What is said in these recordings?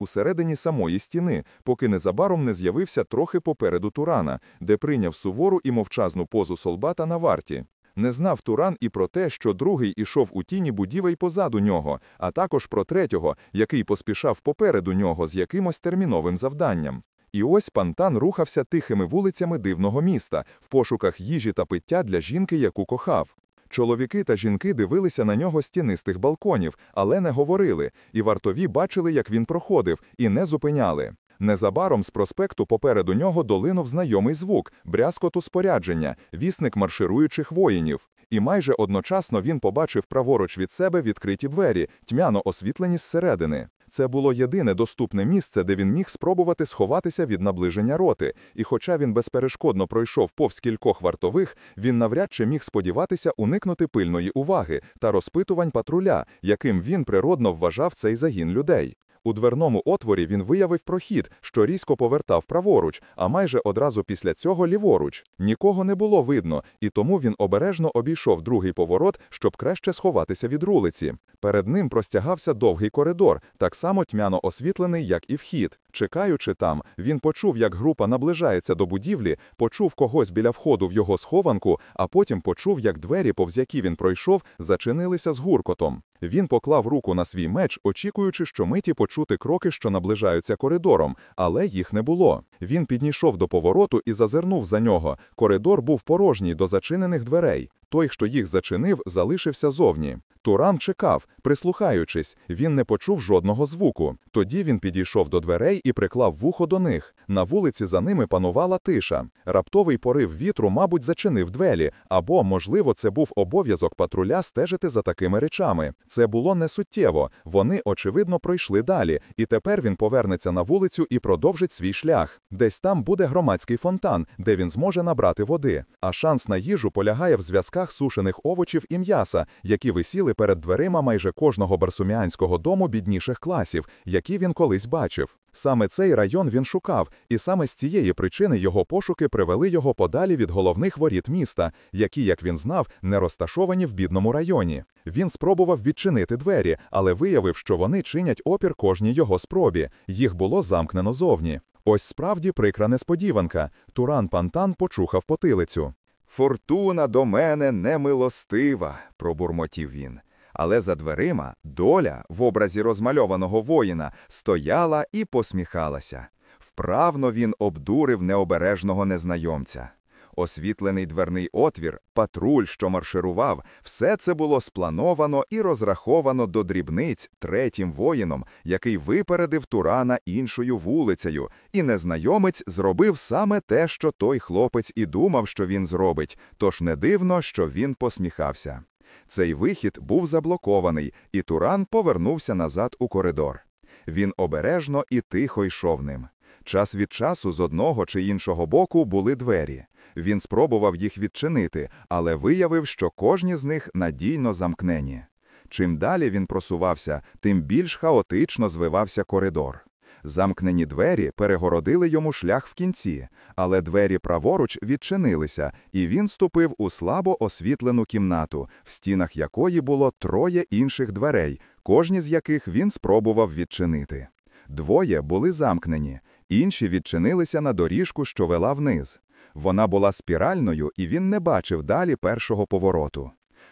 усередині самої стіни, поки незабаром не з'явився трохи попереду Турана, де прийняв сувору і мовчазну позу солдата на варті. Не знав Туран і про те, що другий ішов у тіні будівель позаду нього, а також про третього, який поспішав попереду нього з якимось терміновим завданням. І ось пантан рухався тихими вулицями дивного міста в пошуках їжі та пиття для жінки, яку кохав. Чоловіки та жінки дивилися на нього з тінистих балконів, але не говорили, і вартові бачили, як він проходив, і не зупиняли. Незабаром з проспекту попереду нього долинув знайомий звук, брязкоту спорядження, вісник маршируючих воїнів. І майже одночасно він побачив праворуч від себе відкриті двері, тьмяно освітлені зсередини. Це було єдине доступне місце, де він міг спробувати сховатися від наближення роти, і хоча він безперешкодно пройшов повз кількох вартових, він навряд чи міг сподіватися уникнути пильної уваги та розпитувань патруля, яким він природно вважав цей загін людей. У дверному отворі він виявив прохід, що різко повертав праворуч, а майже одразу після цього ліворуч. Нікого не було видно, і тому він обережно обійшов другий поворот, щоб краще сховатися від рулиці. Перед ним простягався довгий коридор, так само тьмяно освітлений, як і вхід. Чекаючи там, він почув, як група наближається до будівлі, почув когось біля входу в його схованку, а потім почув, як двері, повз які він пройшов, зачинилися з гуркотом. Він поклав руку на свій меч, очікуючи, що миті почути кроки, що наближаються коридором, але їх не було. Він підійшов до повороту і зазирнув за нього. Коридор був порожній до зачинених дверей. Той, хто їх зачинив, залишився зовні. Туран чекав, прислухаючись, він не почув жодного звуку. Тоді він підійшов до дверей і приклав вухо до них. На вулиці за ними панувала тиша. Раптовий порив вітру, мабуть, зачинив двері, або, можливо, це був обов'язок патруля стежити за такими речами. Це було несуттєво. Вони, очевидно, пройшли далі, і тепер він повернеться на вулицю і продовжить свій шлях. Десь там буде громадський фонтан, де він зможе набрати води. А шанс на їжу полягає в зв'язках сушених овочів і м'яса, які висіли перед дверима майже кожного барсуміанського дому бідніших класів, які він колись бачив. Саме цей район він шукав, і саме з цієї причини його пошуки привели його подалі від головних воріт міста, які, як він знав, не розташовані в бідному районі. Він спробував відчинити двері, але виявив, що вони чинять опір кожній його спробі. Їх було замкнено зовні. Ось справді прикра несподіванка. Туран Пантан почухав потилицю. Фортуна до мене немилостива, пробурмотів він. Але за дверима доля в образі розмальованого воїна стояла і посміхалася. Вправно він обдурив необережного незнайомця. Освітлений дверний отвір, патруль, що марширував, все це було сплановано і розраховано до дрібниць третім воїном, який випередив Турана іншою вулицею, і незнайомець зробив саме те, що той хлопець і думав, що він зробить, тож не дивно, що він посміхався. Цей вихід був заблокований, і Туран повернувся назад у коридор. Він обережно і тихо йшов ним. Час від часу з одного чи іншого боку були двері. Він спробував їх відчинити, але виявив, що кожні з них надійно замкнені. Чим далі він просувався, тим більш хаотично звивався коридор. Замкнені двері перегородили йому шлях в кінці, але двері праворуч відчинилися, і він ступив у слабо освітлену кімнату, в стінах якої було троє інших дверей, кожні з яких він спробував відчинити. Двоє були замкнені, інші відчинилися на доріжку, що вела вниз. Вона була спіральною, і він не бачив далі першого повороту.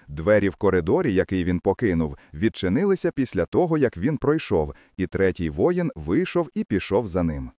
Двері в коридорі, який він покинув, відчинилися після того, як він пройшов, і третій воїн вийшов і пішов за ним.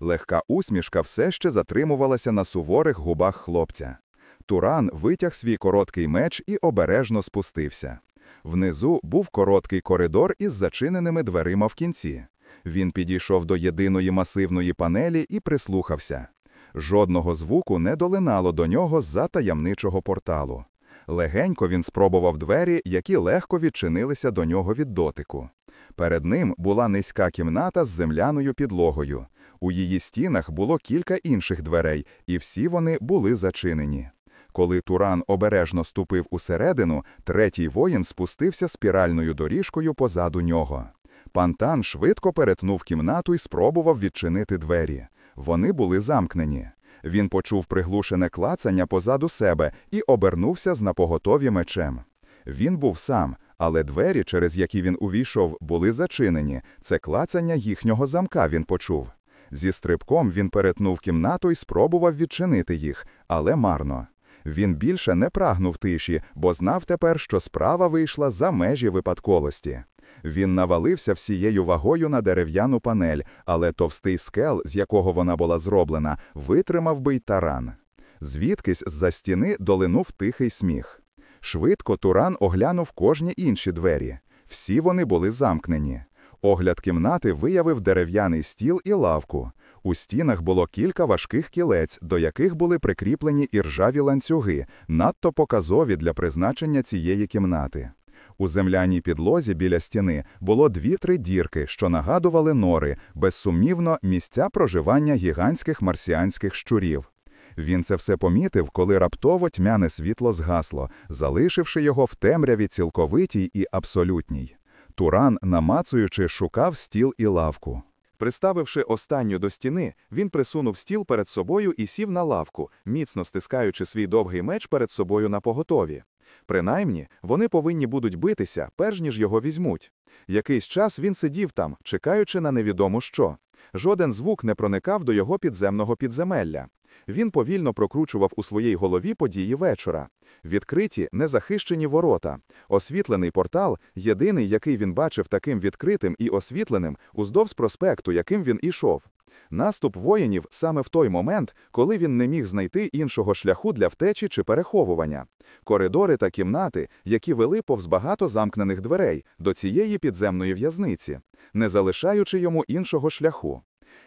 Легка усмішка все ще затримувалася на суворих губах хлопця. Туран витяг свій короткий меч і обережно спустився. Внизу був короткий коридор із зачиненими дверима в кінці. Він підійшов до єдиної масивної панелі і прислухався. Жодного звуку не долинало до нього з-за таємничого порталу. Легенько він спробував двері, які легко відчинилися до нього від дотику. Перед ним була низька кімната з земляною підлогою. У її стінах було кілька інших дверей, і всі вони були зачинені. Коли Туран обережно ступив усередину, третій воїн спустився спіральною доріжкою позаду нього. Пантан швидко перетнув кімнату і спробував відчинити двері. Вони були замкнені. Він почув приглушене клацання позаду себе і обернувся з напоготові мечем. Він був сам, Але двері, через які він увійшов, були зачинені. Це клацання їхнього замка він почув. Зі стрибком він перетнув кімнату і спробував відчинити їх, але марно. Він більше не прагнув тиші, бо знав тепер, що справа вийшла за межі випадковості. Він навалився всією вагою на дерев'яну панель, але товстий скел, з якого вона була зроблена, витримав би й таран. Звідкись з-за стіни долинув тихий сміх. Швидко Туран оглянув кожні інші двері. Всі вони були замкнені. Огляд кімнати виявив дерев'яний стіл і лавку. У стінах було кілька важких кілець, до яких були прикріплені іржаві ланцюги, надто показові для призначення цієї кімнати. У земляній підлозі біля стіни було дві-три дірки, що нагадували нори, безсумнівно, місця проживання гігантських марсіанських щурів. Він це все помітив, коли раптово тьмяне світло згасло, залишивши його в темряві цілковитій і абсолютній. Туран, намацуючи, шукав стіл і лавку. Приставивши останню до стіни, він присунув стіл перед собою і сів на лавку, міцно стискаючи свій довгий меч перед собою на поготові. Принаймні, вони повинні будуть битися, перш ніж його візьмуть. Якийсь час він сидів там, чекаючи на невідомо що. Жоден звук не проникав до його підземного підземелля. Він повільно прокручував у своїй голові події вечора. Відкриті, незахищені ворота. Освітлений портал, єдиний, який він бачив таким відкритим і освітленим, уздовж проспекту, яким він ішов. Наступ воїнів саме в той момент, коли він не міг знайти іншого шляху для втечі чи переховування. Коридори та кімнати, які вели повз багато замкнених дверей до цієї підземної в'язниці, не залишаючи йому іншого шляху.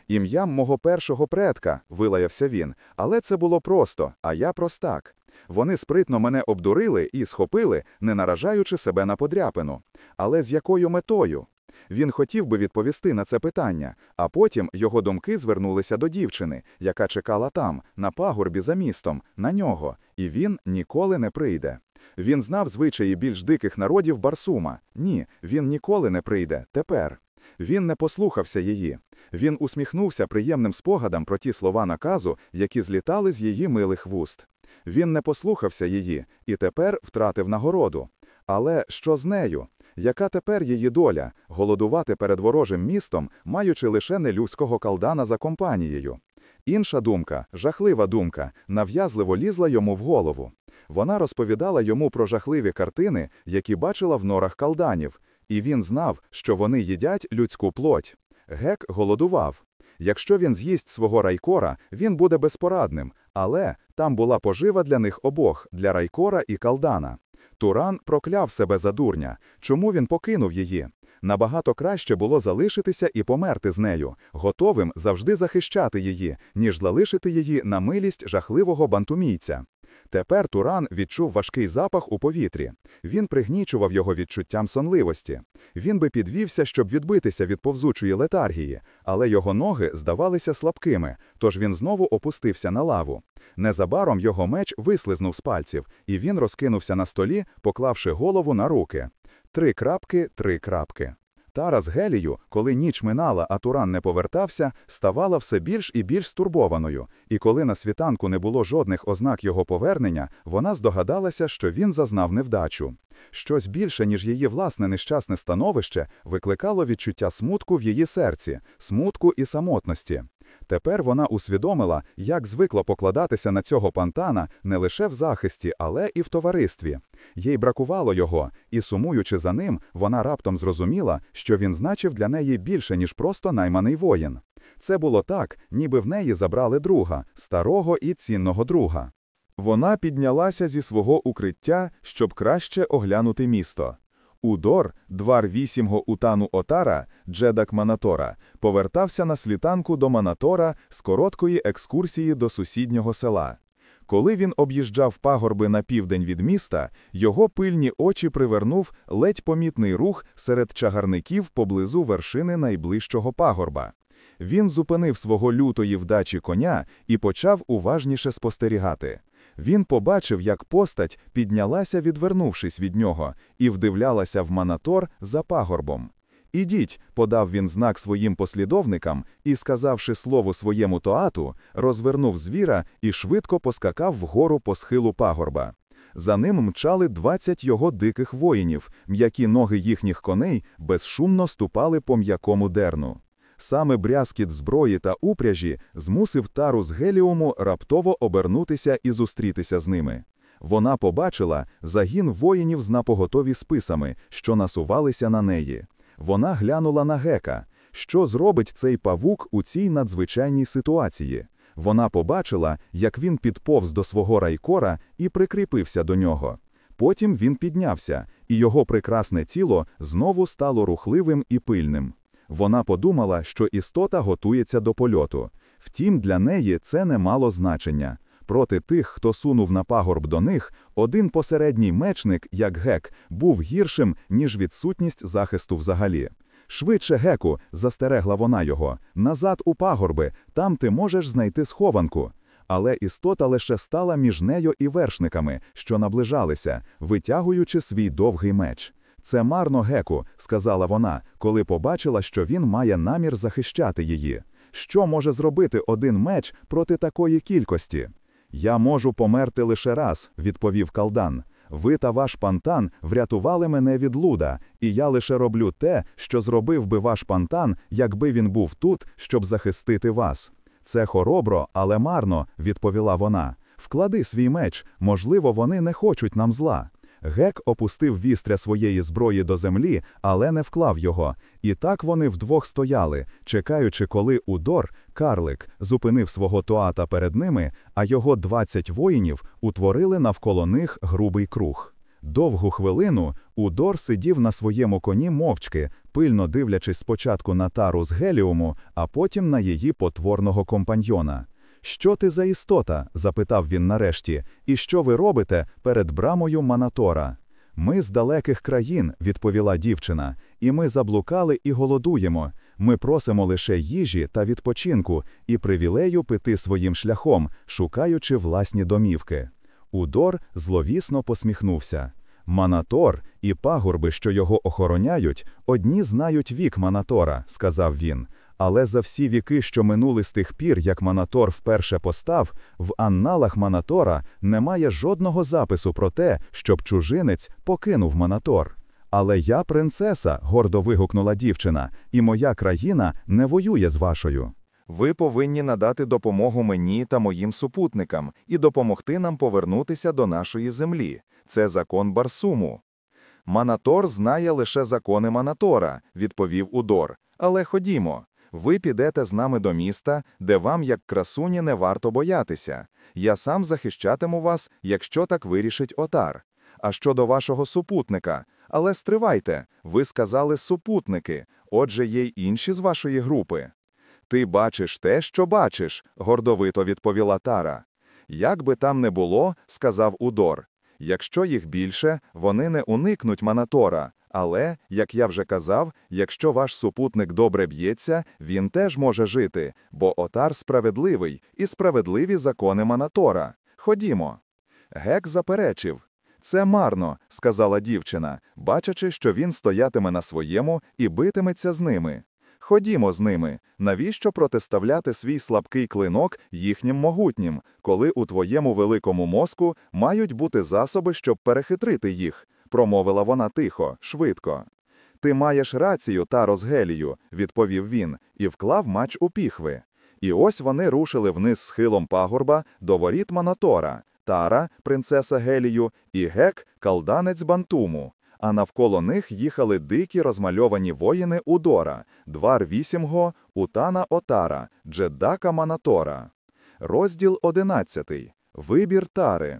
Ім'ям мого першого предка, вилаявся він, але це було просто, а я простак. Вони спритно мене обдурили і схопили, не наражаючи себе на подряпину. Але з якою метою? Він хотів би відповісти на це питання, а потім його думки звернулися до дівчини, яка чекала там, на пагорбі за містом, на нього, і він ніколи не прийде. Він знав звичаї більш диких народів Барсума. Ні, він ніколи не прийде тепер. Він не послухався її. Він усміхнувся приємним спогадам про ті слова наказу, які злітали з її милих вуст. Він не послухався її і тепер втратив нагороду. Але що з нею? Яка тепер її доля голодувати перед ворожим містом, маючи лише нелюдського калдана за компанією? Інша думка, жахлива думка, нав'язливо лізла йому в голову. Вона розповідала йому про жахливі картини, які бачила в норах калданів, і він знав, що вони їдять людську плоть. Гек голодував. Якщо він з'їсть свого райкора, він буде безпорадним, але там була пожива для них обох, для райкора і калдана. Туран прокляв себе за дурня. Чому він покинув її? Набагато краще було залишитися і померти з нею, готовим завжди захищати її, ніж залишити її на милість жахливого бантумійця. Тепер Туран відчув важкий запах у повітрі. Він пригнічував його відчуттям сонливості. Він би підвівся, щоб відбитися від повзучої летаргії, але його ноги здавалися слабкими, тож він знову опустився на лаву. Незабаром його меч вислизнув з пальців, і він розкинувся на столі, поклавши голову на руки. Три крапки, три крапки. Тара з Гелію, коли ніч минала, а Туран не повертався, ставала все більш і більш стурбованою, і коли на світанку не було жодних ознак його повернення, вона здогадалася, що він зазнав невдачу. Щось більше, ніж її власне нещасне становище, викликало відчуття смутку в її серці, смутку і самотності. Тепер вона усвідомила, як звикла покладатися на цього пантана не лише в захисті, але і в товаристві. Їй бракувало його, і, сумуючи за ним, вона раптом зрозуміла, що він значив для неї більше, ніж просто найманий воїн. Це було так, ніби в неї забрали друга, старого і цінного друга. Вона піднялася зі свого укриття, щоб краще оглянути місто. Удор, двар вісімго утану Отара, Джедак Манатора, повертався на слітанку до Манатора з короткої екскурсії до сусіднього села. Коли він об'їжджав пагорби на південь від міста, його пильні очі привернув ледь помітний рух серед чагарників поблизу вершини найближчого пагорба. Він зупинив свого лютої вдачі коня і почав уважніше спостерігати. Він побачив, як постать піднялася, відвернувшись від нього, і вдивлялася в манатор за пагорбом. Ідіть, подав він знак своїм послідовникам і, сказавши слово своєму тоату, розвернув звіра і швидко поскакав вгору по схилу пагорба. За ним мчали 20 його диких воїнів, м'які ноги їхніх коней безшумно ступали по м'якому дерну. Саме брязкіт зброї та упряжі змусив тару з Геліуму раптово обернутися і зустрітися з ними. Вона побачила загін воїнів з напоготові списами, що насувалися на неї. Вона глянула на гека. Що зробить цей павук у цій надзвичайній ситуації? Вона побачила, як він підповз до свого райкора і прикріпився до нього. Потім він піднявся, і його прекрасне тіло знову стало рухливим і пильним. Вона подумала, що істота готується до польоту. Втім, для неї це не мало значення. Проти тих, хто сунув на пагорб до них, один посередній мечник, як гек, був гіршим, ніж відсутність захисту взагалі. Швидше, геку, застерегла вона його, назад у пагорби, там ти можеш знайти схованку. Але істота лише стала між нею і вершниками, що наближалися, витягуючи свій довгий меч. Це марно геку, сказала вона, коли побачила, що він має намір захищати її. Що може зробити один меч проти такої кількості? Я можу померти лише раз, відповів Калдан. Ви та ваш пантан врятували мене від луда, і я лише роблю те, що зробив би ваш пантан, якби він був тут, щоб захистити вас. Це хоробро, але марно, відповіла вона. Вклади свій меч, можливо, вони не хочуть нам зла. Гек опустив вістря своєї зброї до землі, але не вклав його. І так вони вдвох стояли, чекаючи, коли Удор, карлик, зупинив свого тоата перед ними, а його двадцять воїнів утворили навколо них грубий круг. Довгу хвилину Удор сидів на своєму коні мовчки, пильно дивлячись спочатку на тару з Геліуму, а потім на її потворного компаньйона. Що ти за істота? запитав він нарешті, і що ви робите перед брамою Манатора? Ми з далеких країн, відповіла дівчина, і ми заблукали і голодуємо. Ми просимо лише їжі та відпочинку і привілею пити своїм шляхом, шукаючи власні домівки. Удор зловісно посміхнувся. Манатор і пагорби, що його охороняють, одні знають вік Манатора, сказав він. Але за всі віки, що минули з тих пір, як Манатор вперше постав, в анналах Манатора немає жодного запису про те, щоб чужинець покинув Манатор. Але я принцеса, гордо вигукнула дівчина, і моя країна не воює з вашою. Ви повинні надати допомогу мені та моїм супутникам і допомогти нам повернутися до нашої землі. Це закон Барсуму. Манатор знає лише закони Манатора, відповів Удор. Але ходімо. Ви підете з нами до міста, де вам, як красуні, не варто боятися. Я сам захищатиму вас, якщо так вирішить отар. А щодо вашого супутника, але стривайте, ви сказали супутники, отже, є й інші з вашої групи. Ти бачиш те, що бачиш, гордовито відповіла Тара. Як би там не було, сказав Удор. Якщо їх більше, вони не уникнуть Манатора. Але, як я вже казав, якщо ваш супутник добре б'ється, він теж може жити, бо отар справедливий і справедливі закони Манатора. Ходімо. Гек заперечив. Це марно, сказала дівчина, бачачи, що він стоятиме на своєму і битиметься з ними. Ходімо з ними. Навіщо протиставляти свій слабкий клинок їхнім могутнім, коли у твоєму великому мозку мають бути засоби, щоб перехитрити їх? Промовила вона тихо, швидко. Ти маєш рацію, Таро з Гелію, відповів він, і вклав мач у піхви. І ось вони рушили вниз схилом пагорба до воріт Манатора, Тара, принцеса Гелію, і Гек, калданець Бантуму. А навколо них їхали дикі розмальовані воїни Удора, Двар Вісімго, Утана Отара, Джеддака Манатора. Розділ одинадцятий. Вибір Тари.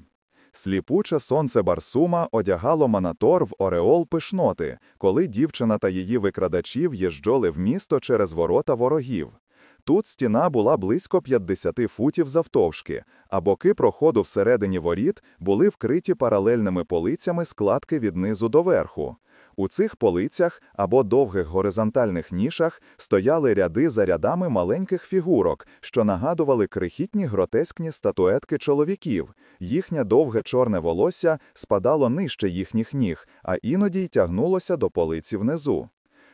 Сліпуче сонце Барсума одягало Манатор в ореол пишноти, коли дівчина та її викрадачі в'їжджали в місто через ворота ворогів. Тут стіна була близько 50 футів завтовшки, а боки проходу всередині воріт були вкриті паралельними полицями складки від низу до верху. У цих полицях або довгих горизонтальних нішах стояли ряди за рядами маленьких фігурок, що нагадували крихітні гротескні статуетки чоловіків. Їхнє довге чорне волосся спадало нижче їхніх ніг, а іноді й тягнулося до полиці внизу.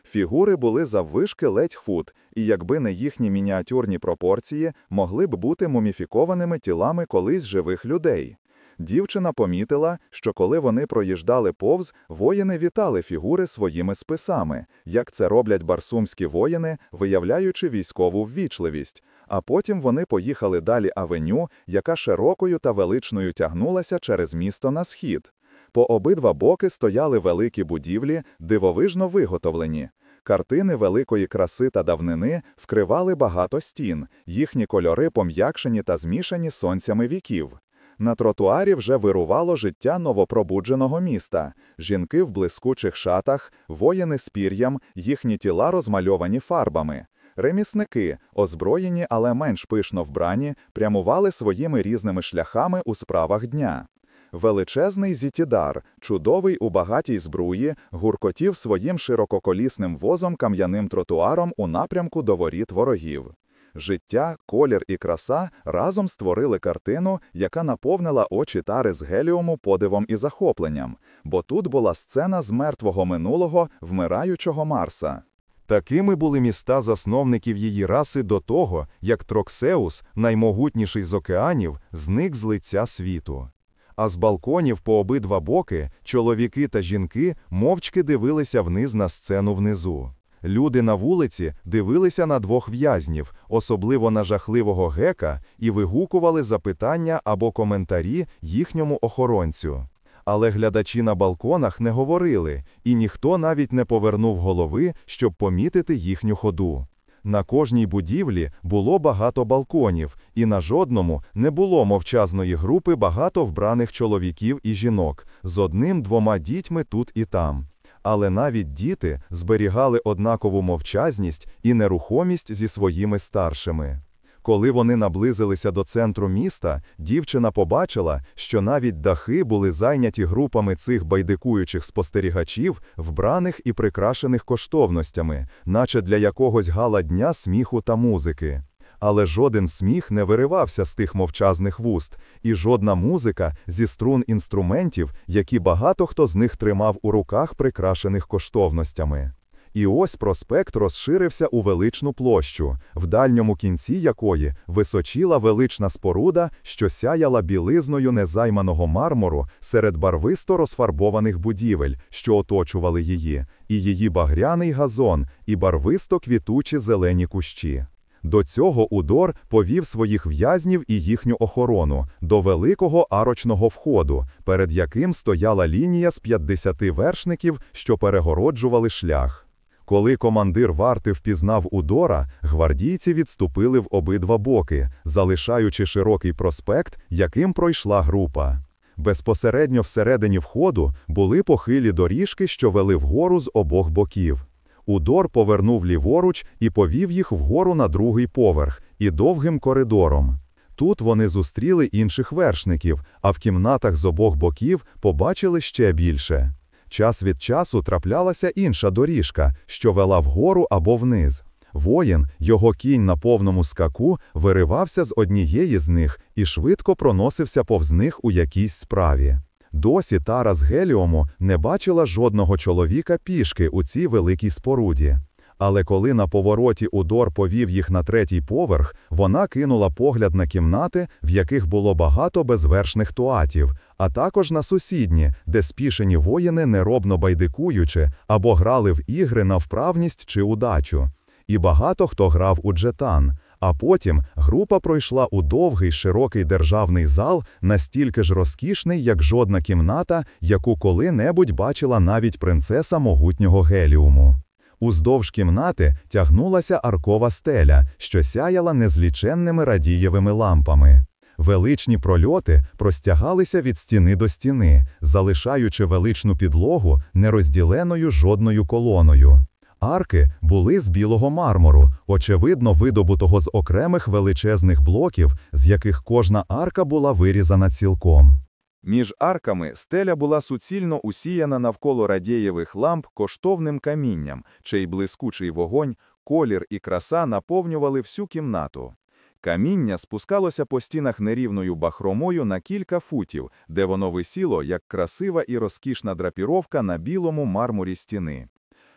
Фігури були заввишки ледь фут, і якби не їхні мініатюрні пропорції, могли б бути муміфікованими тілами колись живих людей. Дівчина помітила, що коли вони проїжджали повз, воїни вітали фігури своїми списами, як це роблять барсумські воїни, виявляючи військову ввічливість. А потім вони поїхали далі авеню, яка широкою та величною тягнулася через місто на схід. По обидва боки стояли великі будівлі, дивовижно виготовлені. Картини великої краси та давнини вкривали багато стін, їхні кольори пом'якшені та змішані сонцями віків. На тротуарі вже вирувало життя новопробудженого міста. Жінки в блискучих шатах, воїни з пір'ям, їхні тіла розмальовані фарбами. Ремісники, озброєні, але менш пишно вбрані, прямували своїми різними шляхами у справах дня. Величезний зітідар, чудовий у багатій збруї, гуркотів своїм ширококолісним возом кам'яним тротуаром у напрямку до воріт ворогів. Життя, колір і краса разом створили картину, яка наповнила очі тари з геліуму подивом і захопленням, бо тут була сцена з мертвого минулого вмираючого Марса. Такими були міста засновників її раси до того, як Троксеус, наймогутніший з океанів, зник з лиця світу. А з балконів по обидва боки чоловіки та жінки мовчки дивилися вниз на сцену внизу. Люди на вулиці дивилися на двох в'язнів, особливо на жахливого гека, і вигукували запитання або коментарі їхньому охоронцю. Але глядачі на балконах не говорили, і ніхто навіть не повернув голови, щоб помітити їхню ходу. На кожній будівлі було багато балконів, і на жодному не було мовчазної групи багато вбраних чоловіків і жінок з одним-двома дітьми тут і там. Але навіть діти зберігали однакову мовчазність і нерухомість зі своїми старшими. Коли вони наблизилися до центру міста, дівчина побачила, що навіть дахи були зайняті групами цих байдикуючих спостерігачів, вбраних і прикрашених коштовностями, наче для якогось гала дня сміху та музики. Але жоден сміх не виривався з тих мовчазних вуст, і жодна музика зі струн інструментів, які багато хто з них тримав у руках прикрашених коштовностями. І ось проспект розширився у величну площу, в дальньому кінці якої височіла велична споруда, що сяяла білизною незайманого мармуру серед барвисто розфарбованих будівель, що оточували її, і її багряний газон, і барвисто квітучі зелені кущі. До цього Удор повів своїх в'язнів і їхню охорону до великого арочного входу, перед яким стояла лінія з 50 вершників, що перегороджували шлях. Коли командир варти впізнав Удора, гвардійці відступили в обидва боки, залишаючи широкий проспект, яким пройшла група. Безпосередньо всередині входу були похилі доріжки, що вели вгору з обох боків. Удор повернув ліворуч і повів їх вгору на другий поверх і довгим коридором. Тут вони зустріли інших вершників, а в кімнатах з обох боків побачили ще більше. Час від часу траплялася інша доріжка, що вела вгору або вниз. Воїн, його кінь на повному скаку, виривався з однієї з них і швидко проносився повз них у якійсь справі. Досі Тара з Геліому не бачила жодного чоловіка пішки у цій великій споруді. Але коли на повороті Удор повів їх на третій поверх, вона кинула погляд на кімнати, в яких було багато безвершних туатів, а також на сусідні, де спішені воїни неробно байдикуючи або грали в ігри на вправність чи удачу. І багато хто грав у джетан. А потім група пройшла у довгий широкий державний зал, настільки ж розкішний, як жодна кімната, яку коли-небудь бачила навіть принцеса могутнього геліуму. Уздовж кімнати тягнулася аркова стеля, що сяяла незліченними радієвими лампами. Величні прольоти простягалися від стіни до стіни, залишаючи величну підлогу нерозділеною жодною колоною. Арки були з білого мармуру, очевидно, видобутого з окремих величезних блоків, з яких кожна арка була вирізана цілком. Між арками стеля була суцільно усіяна навколо радієвих ламп коштовним камінням, чий блискучий вогонь, колір і краса наповнювали всю кімнату. Каміння спускалося по стінах нерівною бахромою на кілька футів, де воно висіло, як красива і розкішна драпіровка на білому мармурі стіни.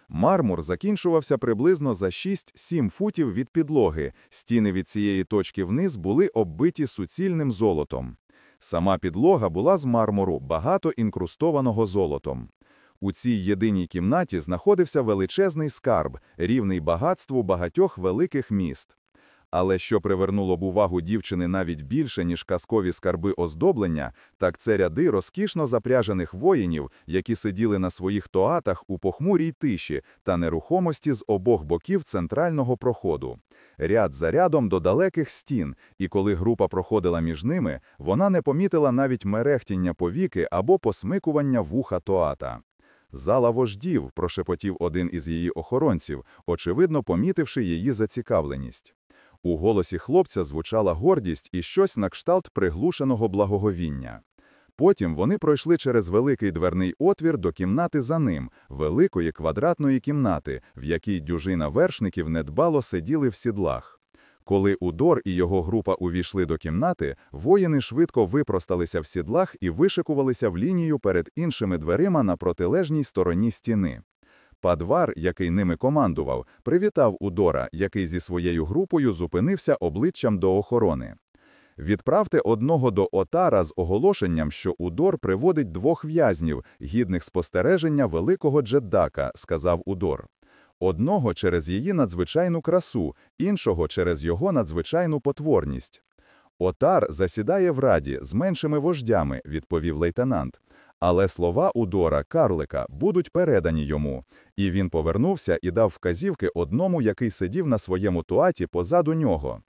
Мармур закінчувався приблизно за 6-7 футів від підлоги, стіни від цієї точки вниз були оббиті суцільним золотом. Сама підлога була з мармуру, багато інкрустованого золотом. У цій єдиній кімнаті знаходився величезний скарб, рівний багатству багатьох великих міст. Але що привернуло б увагу дівчини навіть більше, ніж казкові скарби оздоблення, так це ряди розкішно запряжених воїнів, які сиділи на своїх тоатах у похмурій тиші та нерухомості з обох боків центрального проходу. Ряд за рядом до далеких стін, і коли група проходила між ними, вона не помітила навіть мерехтіння повіки або посмикування вуха тоата. Зала вождів, прошепотів один із її охоронців, очевидно помітивши її зацікавленість. У голосі хлопця звучала гордість і щось на кшталт приглушеного благоговіння. Потім вони пройшли через великий дверний отвір до кімнати за ним, великої квадратної кімнати, в якій дюжина вершників недбало сиділи в сідлах. Коли Удор і його група увійшли до кімнати, воїни швидко випросталися в сідлах і вишикувалися в лінію перед іншими дверима на протилежній стороні стіни. Падвар, який ними командував, привітав Удора, який зі своєю групою зупинився обличчям до охорони. Відправте одного до Отара з оголошенням, що Удор приводить двох в'язнів, гідних спостереження великого джеддака, сказав Удор. Одного через її надзвичайну красу, іншого через його надзвичайну потворність. Отар засідає в раді з меншими вождями, відповів лейтенант. Але слова Удора Карлика будуть передані йому, і він повернувся і дав вказівки одному, який сидів на своєму туаті позаду нього.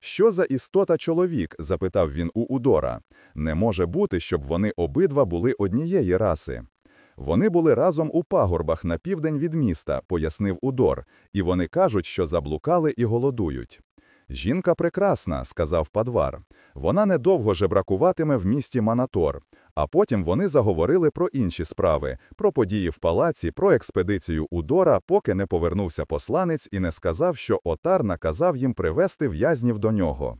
Що за істота чоловік? запитав він у Удора. Не може бути, щоб вони обидва були однієї раси. Вони були разом у пагорбах на південь від міста, пояснив Удор, і вони кажуть, що заблукали і голодують. Жінка прекрасна, сказав Падвар. Вона недовго жебракуватиме в місті Манатор. А потім вони заговорили про інші справи, про події в палаці, про експедицію Удора, поки не повернувся посланець і не сказав, що Отар наказав їм привести в'язнів до нього.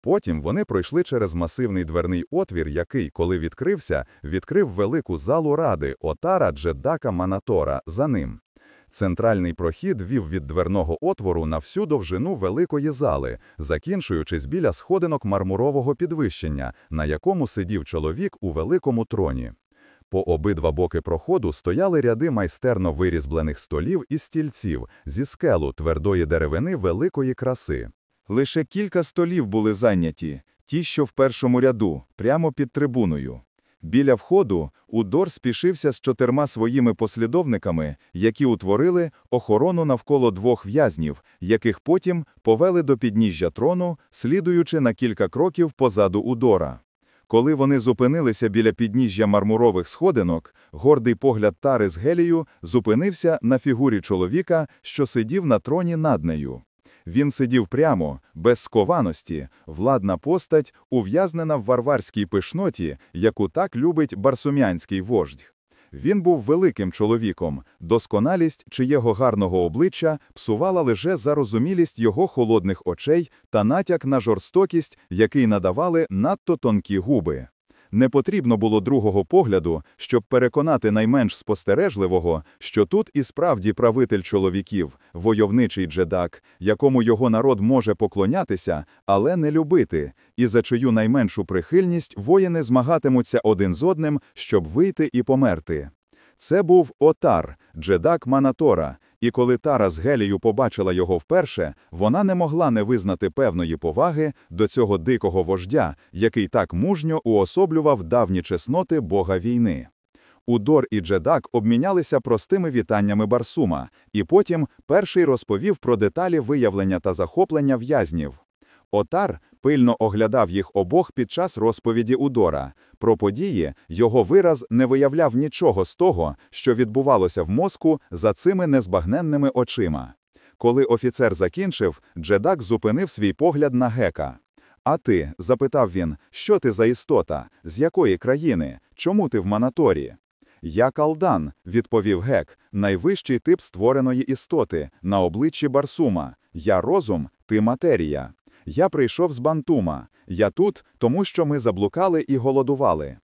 Потім вони пройшли через масивний дверний отвір, який, коли відкрився, відкрив велику залу ради Отара Джедака Манатора за ним. Центральний прохід вів від дверного отвору на всю довжину великої зали, закінчуючись біля сходинок мармурового підвищення, на якому сидів чоловік у великому троні. По обидва боки проходу стояли ряди майстерно вирізблених столів і стільців зі скелу твердої деревини великої краси. Лише кілька столів були зайняті, ті, що в першому ряду, прямо під трибуною. Біля входу Удор спішився з чотирма своїми послідовниками, які утворили охорону навколо двох в'язнів, яких потім повели до підніжжя трону, слідуючи на кілька кроків позаду Удора. Коли вони зупинилися біля підніжжя мармурових сходинок, гордий погляд Тари з Гелію зупинився на фігурі чоловіка, що сидів на троні над нею. Він сидів прямо, без скованості, владна постать, ув'язнена в варварській пишноті, яку так любить барсумянський вождь. Він був великим чоловіком, досконалість чиєго гарного обличчя псувала лише зарозумілість його холодних очей та натяк на жорстокість, який надавали надто тонкі губи. Не потрібно було другого погляду, щоб переконати найменш спостережливого, що тут і справді правитель чоловіків, войовничий джедак, якому його народ може поклонятися, але не любити, і за чию найменшу прихильність воїни змагатимуться один з одним, щоб вийти і померти. Це був Отар, джедак Манатора, і коли Тара з Гелію побачила його вперше, вона не могла не визнати певної поваги до цього дикого вождя, який так мужньо уособлював давні чесноти бога війни. Удор і Джедак обмінялися простими вітаннями Барсума, і потім перший розповів про деталі виявлення та захоплення в'язнів. Отар пильно оглядав їх обох під час розповіді Удора. Про події його вираз не виявляв нічого з того, що відбувалося в мозку за цими незбагненними очима. Коли офіцер закінчив, Джедак зупинив свій погляд на гека. А ти, запитав він, що ти за істота, з якої країни, чому ти в Манаторі? Я калдан, відповів гек, найвищий тип створеної істоти, на обличчі Барсума. Я розум, ти матерія. Я прийшов з Бантума. Я тут, тому що ми заблукали і голодували.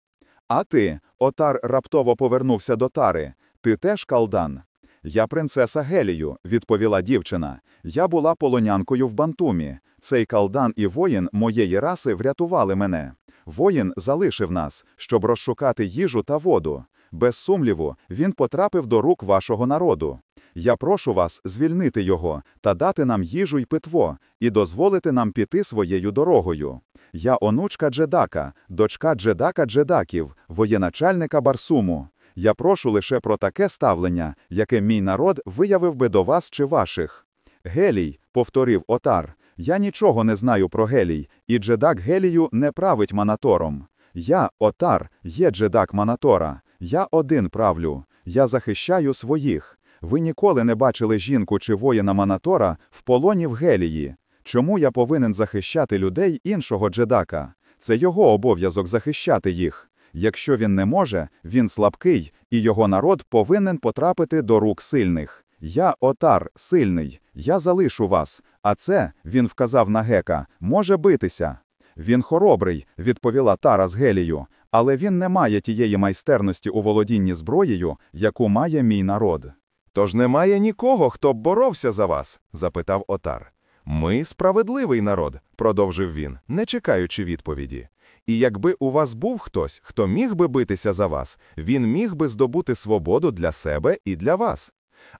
А ти, отар раптово повернувся до тари. Ти теж калдан? Я принцеса Гелію, відповіла дівчина. Я була полонянкою в Бантумі. Цей калдан і воїн моєї раси врятували мене. Воїн залишив нас, щоб розшукати їжу та воду. Без сумніву, він потрапив до рук вашого народу. Я прошу вас звільнити його та дати нам їжу й питво, і дозволити нам піти своєю дорогою. Я онучка Джедака, дочка Джедака Джедаків, воєначальника Барсуму. Я прошу лише про таке ставлення, яке мій народ виявив би до вас чи ваших. Гелій, повторив Отар, я нічого не знаю про Гелій, і Джедак Гелію не править Манатором. Я, Отар, є Джедак Манатора. Я один правлю. Я захищаю своїх. Ви ніколи не бачили жінку чи воїна Манатора в полоні в Гелії. Чому я повинен захищати людей іншого Джедака? Це його обов'язок захищати їх. Якщо він не може, він слабкий, і його народ повинен потрапити до рук сильних. Я отар, сильний, я залишу вас, а це, він вказав на гека, може битися. Він хоробрий, відповіла Тара з Гелію, але він не має тієї майстерності у володінні зброєю, яку має мій народ. Тож немає нікого, хто б боровся за вас? запитав Отар. Ми справедливий народ, продовжив він, не чекаючи відповіді. І якби у вас був хтось, хто міг би битися за вас, він міг би здобути свободу для себе і для вас.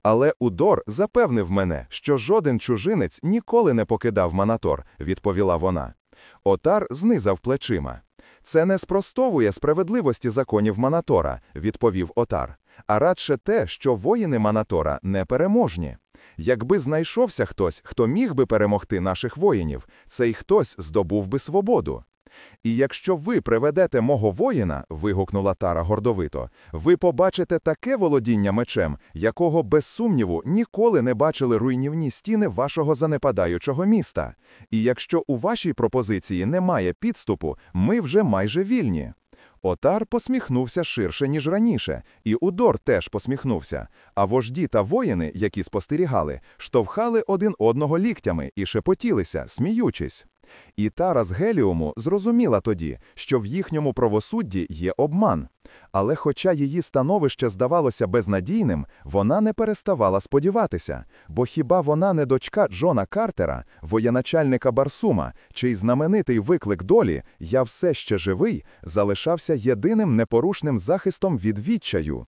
Але Удор запевнив мене, що жоден чужинець ніколи не покидав Манатор, відповіла вона. Отар знизав плечима. Це не спростовує справедливості законів Манатора, відповів Отар, а радше те, що воїни Манатора непереможні. Якби знайшовся хтось, хто міг би перемогти наших воїнів, цей хтось здобув би свободу. І якщо ви приведете мого воїна, вигукнула Тара гордовито, ви побачите таке володіння мечем, якого, без сумніву, ніколи не бачили руйнівні стіни вашого занепадаючого міста. І якщо у вашій пропозиції немає підступу, ми вже майже вільні. Отар посміхнувся ширше, ніж раніше, і Удор теж посміхнувся. А вожді та воїни, які спостерігали, штовхали один одного ліктями і шепотілися, сміючись. І Тара з Геліуму зрозуміла тоді, що в їхньому правосудді є обман. Але хоча її становище здавалося безнадійним, вона не переставала сподіватися, бо хіба вона не дочка Джона Картера, воєначальника Барсума, чий знаменитий виклик долі Я все ще живий, залишався єдиним непорушним захистом від відчаю.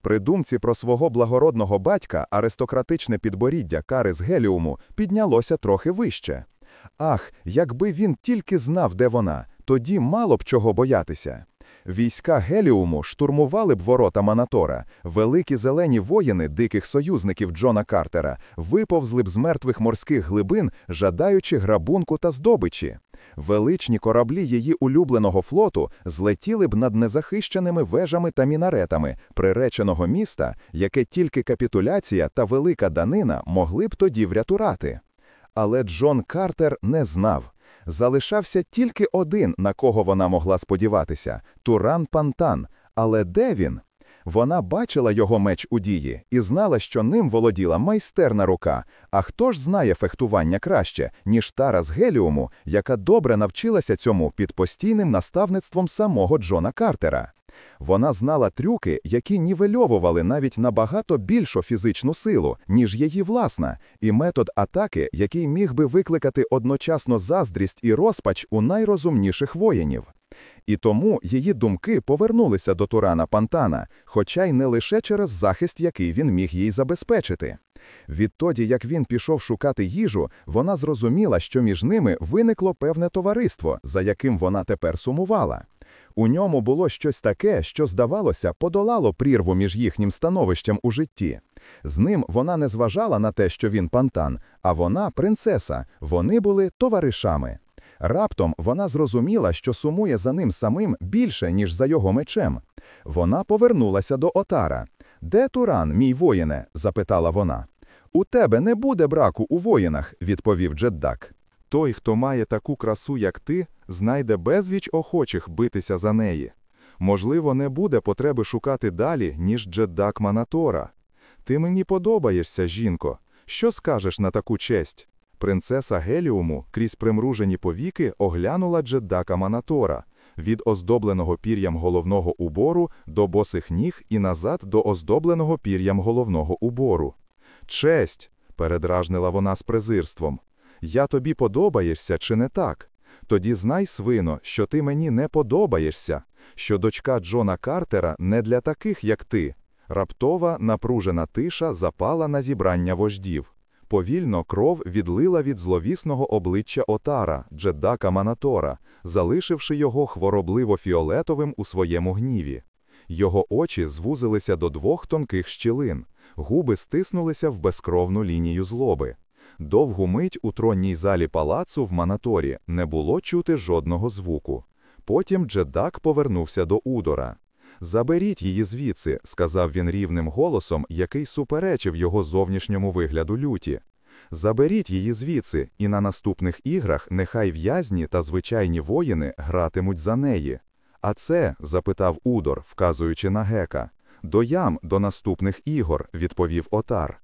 При думці про свого благородного батька аристократичне підборіддя Кари з Геліуму піднялося трохи вище. Ах, якби він тільки знав, де вона, тоді мало б чого боятися. Війська Геліуму штурмували б ворота Манатора, великі зелені воїни диких союзників Джона Картера виповзли б з мертвих морських глибин, жадаючи грабунку та здобичі. Величні кораблі її улюбленого флоту злетіли б над незахищеними вежами та мінаретами приреченого міста, яке тільки капітуляція та велика данина могли б тоді врятувати. Але Джон Картер не знав. Залишався тільки один, на кого вона могла сподіватися Туран Пантан. Але де він? Вона бачила його меч у дії і знала, що ним володіла майстерна рука. А хто ж знає фехтування краще, ніж Тара з Геліуму, яка добре навчилася цьому під постійним наставництвом самого Джона Картера? Вона знала трюки, які нівельовували навіть набагато більшу фізичну силу, ніж її власна, і метод атаки, який міг би викликати одночасно заздрість і розпач у найрозумніших воїнів. І тому її думки повернулися до Турана Пантана, хоча й не лише через захист, який він міг їй забезпечити. Відтоді, як він пішов шукати їжу, вона зрозуміла, що між ними виникло певне товариство, за яким вона тепер сумувала. У ньому було щось таке, що, здавалося, подолало прірву між їхнім становищем у житті. З ним вона не зважала на те, що він пантан, а вона принцеса, вони були товаришами. Раптом вона зрозуміла, що сумує за ним самим більше, ніж за його мечем. Вона повернулася до отара. Де Туран, мій воїне? запитала вона. У тебе не буде браку у воїнах, відповів Джеддак. Той, хто має таку красу, як ти, знайде безвіч охочих битися за неї. Можливо, не буде потреби шукати далі, ніж Джеддак Манатора. Ти мені подобаєшся, жінко. Що скажеш на таку честь? Принцеса Геліуму крізь примружені повіки оглянула Джеддака Манатора від оздобленого пір'ям головного убору до босих ніг і назад до оздобленого пір'ям головного убору. Честь, передражнила вона з презирством. Я тобі подобаєшся, чи не так? Тоді знай, свино, що ти мені не подобаєшся, що дочка Джона Картера не для таких, як ти. Раптова, напружена тиша запала на зібрання вождів. Повільно кров відлила від зловісного обличчя Отара, Джеддака Манатора, залишивши його хворобливо-фіолетовим у своєму гніві. Його очі звузилися до двох тонких щілин, губи стиснулися в безкровну лінію злоби. Довгу мить у тронній залі палацу в Манаторі не було чути жодного звуку. Потім Джеддак повернувся до Удора. Заберіть її звідси, сказав він рівним голосом, який суперечив його зовнішньому вигляду люті. Заберіть її звідси, і на наступних іграх нехай в'язні та звичайні воїни гратимуть за неї. А це, запитав Удор, вказуючи на гека. До ям до наступних ігор, відповів Отар.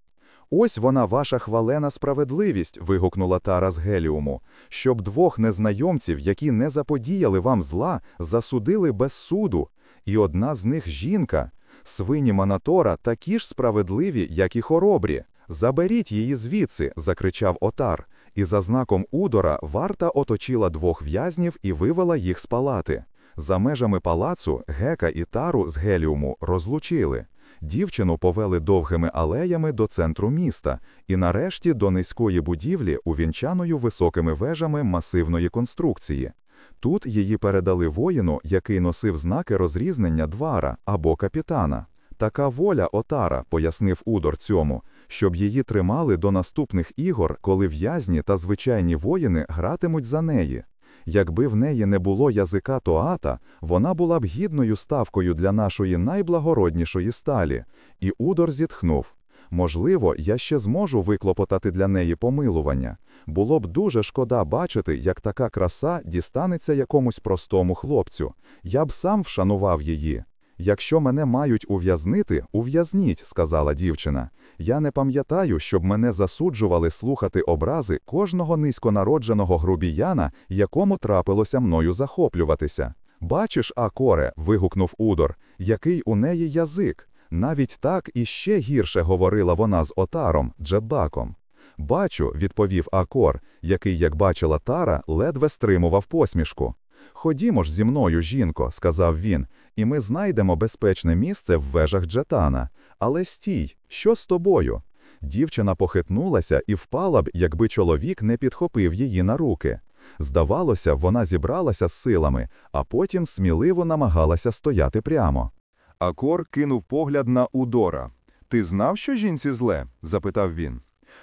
Ось вона ваша хвалена справедливість, вигукнула Тара з Геліуму, щоб двох незнайомців, які не заподіяли вам зла, засудили без суду. І одна з них жінка. Свині Манатора такі ж справедливі, як і хоробрі. Заберіть її звідси, закричав Отар, і за знаком Удора варта оточила двох в'язнів і вивела їх з палати. За межами палацу Гека і Тару з Геліуму розлучили. Дівчину повели довгими алеями до центру міста і нарешті до низької будівлі, увінчаною високими вежами масивної конструкції. Тут її передали воїну, який носив знаки розрізнення двара або капітана. Така воля Отара, пояснив Удор цьому, щоб її тримали до наступних ігор, коли в'язні та звичайні воїни гратимуть за неї. Якби в неї не було язика Тоата, вона була б гідною ставкою для нашої найблагороднішої сталі. І Удор зітхнув. Можливо, я ще зможу виклопотати для неї помилування. Було б дуже шкода бачити, як така краса дістанеться якомусь простому хлопцю. Я б сам вшанував її. Якщо мене мають ув'язнити, ув'язніть, сказала дівчина. Я не пам'ятаю, щоб мене засуджували слухати образи кожного низьконародженого грубіяна, якому трапилося мною захоплюватися. Бачиш, Акоре, вигукнув Удор, який у неї язик. Навіть так і ще гірше говорила вона з отаром, Джеббаком. Бачу, відповів Акор, який, як бачила Тара, ледве стримував посмішку. Ходімо ж зі мною, жінко, сказав він, і ми знайдемо безпечне місце в вежах Джетана. Але стій, що з тобою? Дівчина похитнулася і впала б, якби чоловік не підхопив її на руки. Здавалося, вона зібралася з силами, а потім сміливо намагалася стояти прямо. Акор кинув погляд на Удора. Ти знав, що жінці зле? запитав він.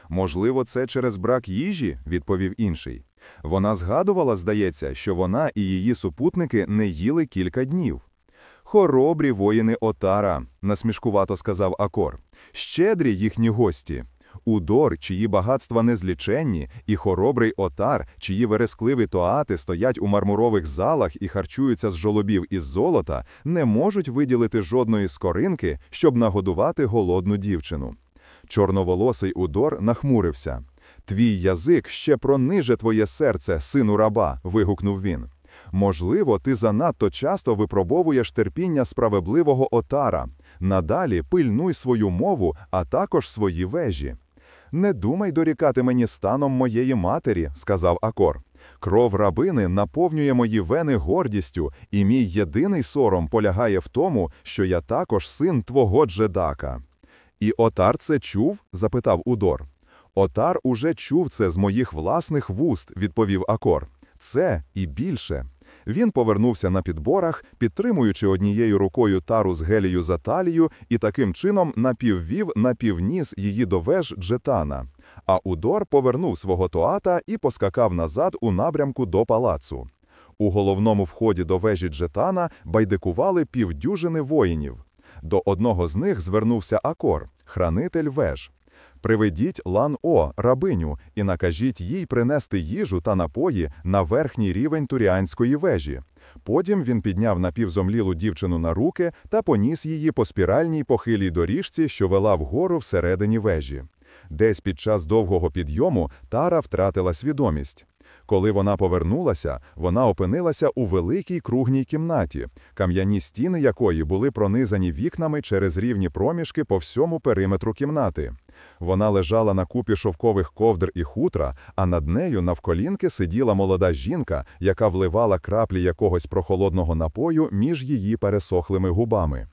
Можливо, це через брак їжі, відповів інший. Вона згадувала, здається, що вона і її супутники не їли кілька днів. Хоробрі воїни Отара, насмішкувато сказав Акор. Щедрі їхні гості. Удор, чиї багатства незліченні, і хоробрий отар, чиї верескливі тоати стоять у мармурових залах і харчуються з жолобів із золота, не можуть виділити жодної скоринки, щоб нагодувати голодну дівчину. Чорноволосий Удор нахмурився. Твій язик ще прониже твоє серце, сину раба. вигукнув він. Можливо, ти занадто часто випробовуєш терпіння справедливого отара. Надалі пильнуй свою мову, а також свої вежі. Не думай дорікати мені станом моєї матері, сказав Акор. Кров рабини наповнює мої вени гордістю, і мій єдиний сором полягає в тому, що я також син твого джедака. І отар це чув? запитав Удор. Отар уже чув це з моїх власних вуст, відповів Акор. Це і більше. Він повернувся на підборах, підтримуючи однією рукою тару з гелію за талію, і таким чином напіввів напівніс її до веж джетана. А Удор повернув свого тоата і поскакав назад у напрямку до палацу. У головному вході до вежі джетана байдикували півдюжини воїнів. До одного з них звернувся Акор, хранитель веж. Приведіть лан О, рабиню, і накажіть їй принести їжу та напої на верхній рівень туріанської вежі. Потім він підняв напівзомлілу дівчину на руки та поніс її по спіральній похилій доріжці, що вела вгору всередині вежі. Десь під час довгого підйому Тара втратила свідомість. Коли вона повернулася, вона опинилася у великій кругній кімнаті, кам'яні стіни якої були пронизані вікнами через рівні проміжки по всьому периметру кімнати. Вона лежала на купі шовкових ковдр і хутра, а над нею навколінки сиділа молода жінка, яка вливала краплі якогось прохолодного напою між її пересохлими губами.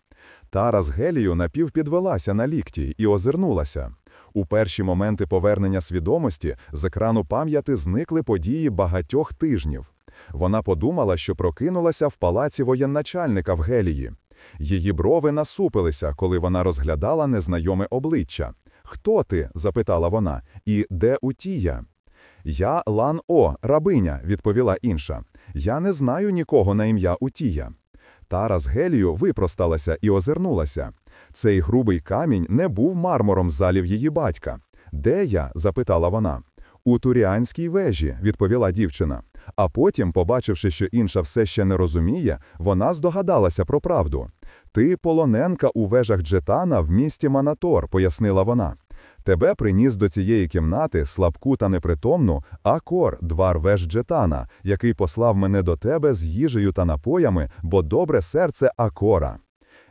Тара з Гелію напівпідвелася на лікті і озирнулася. У перші моменти повернення свідомості з екрану пам'яті зникли події багатьох тижнів. Вона подумала, що прокинулася в палаці воєнначальника в Гелії. Її брови насупилися, коли вона розглядала незнайоме обличчя. Хто ти? запитала вона. І де Утія? Я Лан О, рабиня, відповіла інша. Я не знаю нікого на ім'я Утія. Тара з Гелію випросталася і озирнулася. Цей грубий камінь не був мармуром залів її батька. Де я? запитала вона. У Туріанській вежі, відповіла дівчина. А потім, побачивши, що інша все ще не розуміє, вона здогадалася про правду. Ти полоненка у вежах Джетана в місті Манатор, пояснила вона. Тебе приніс до цієї кімнати слабку та непритомну Акор, двар веж Джетана, який послав мене до тебе з їжею та напоями, бо добре серце Акора.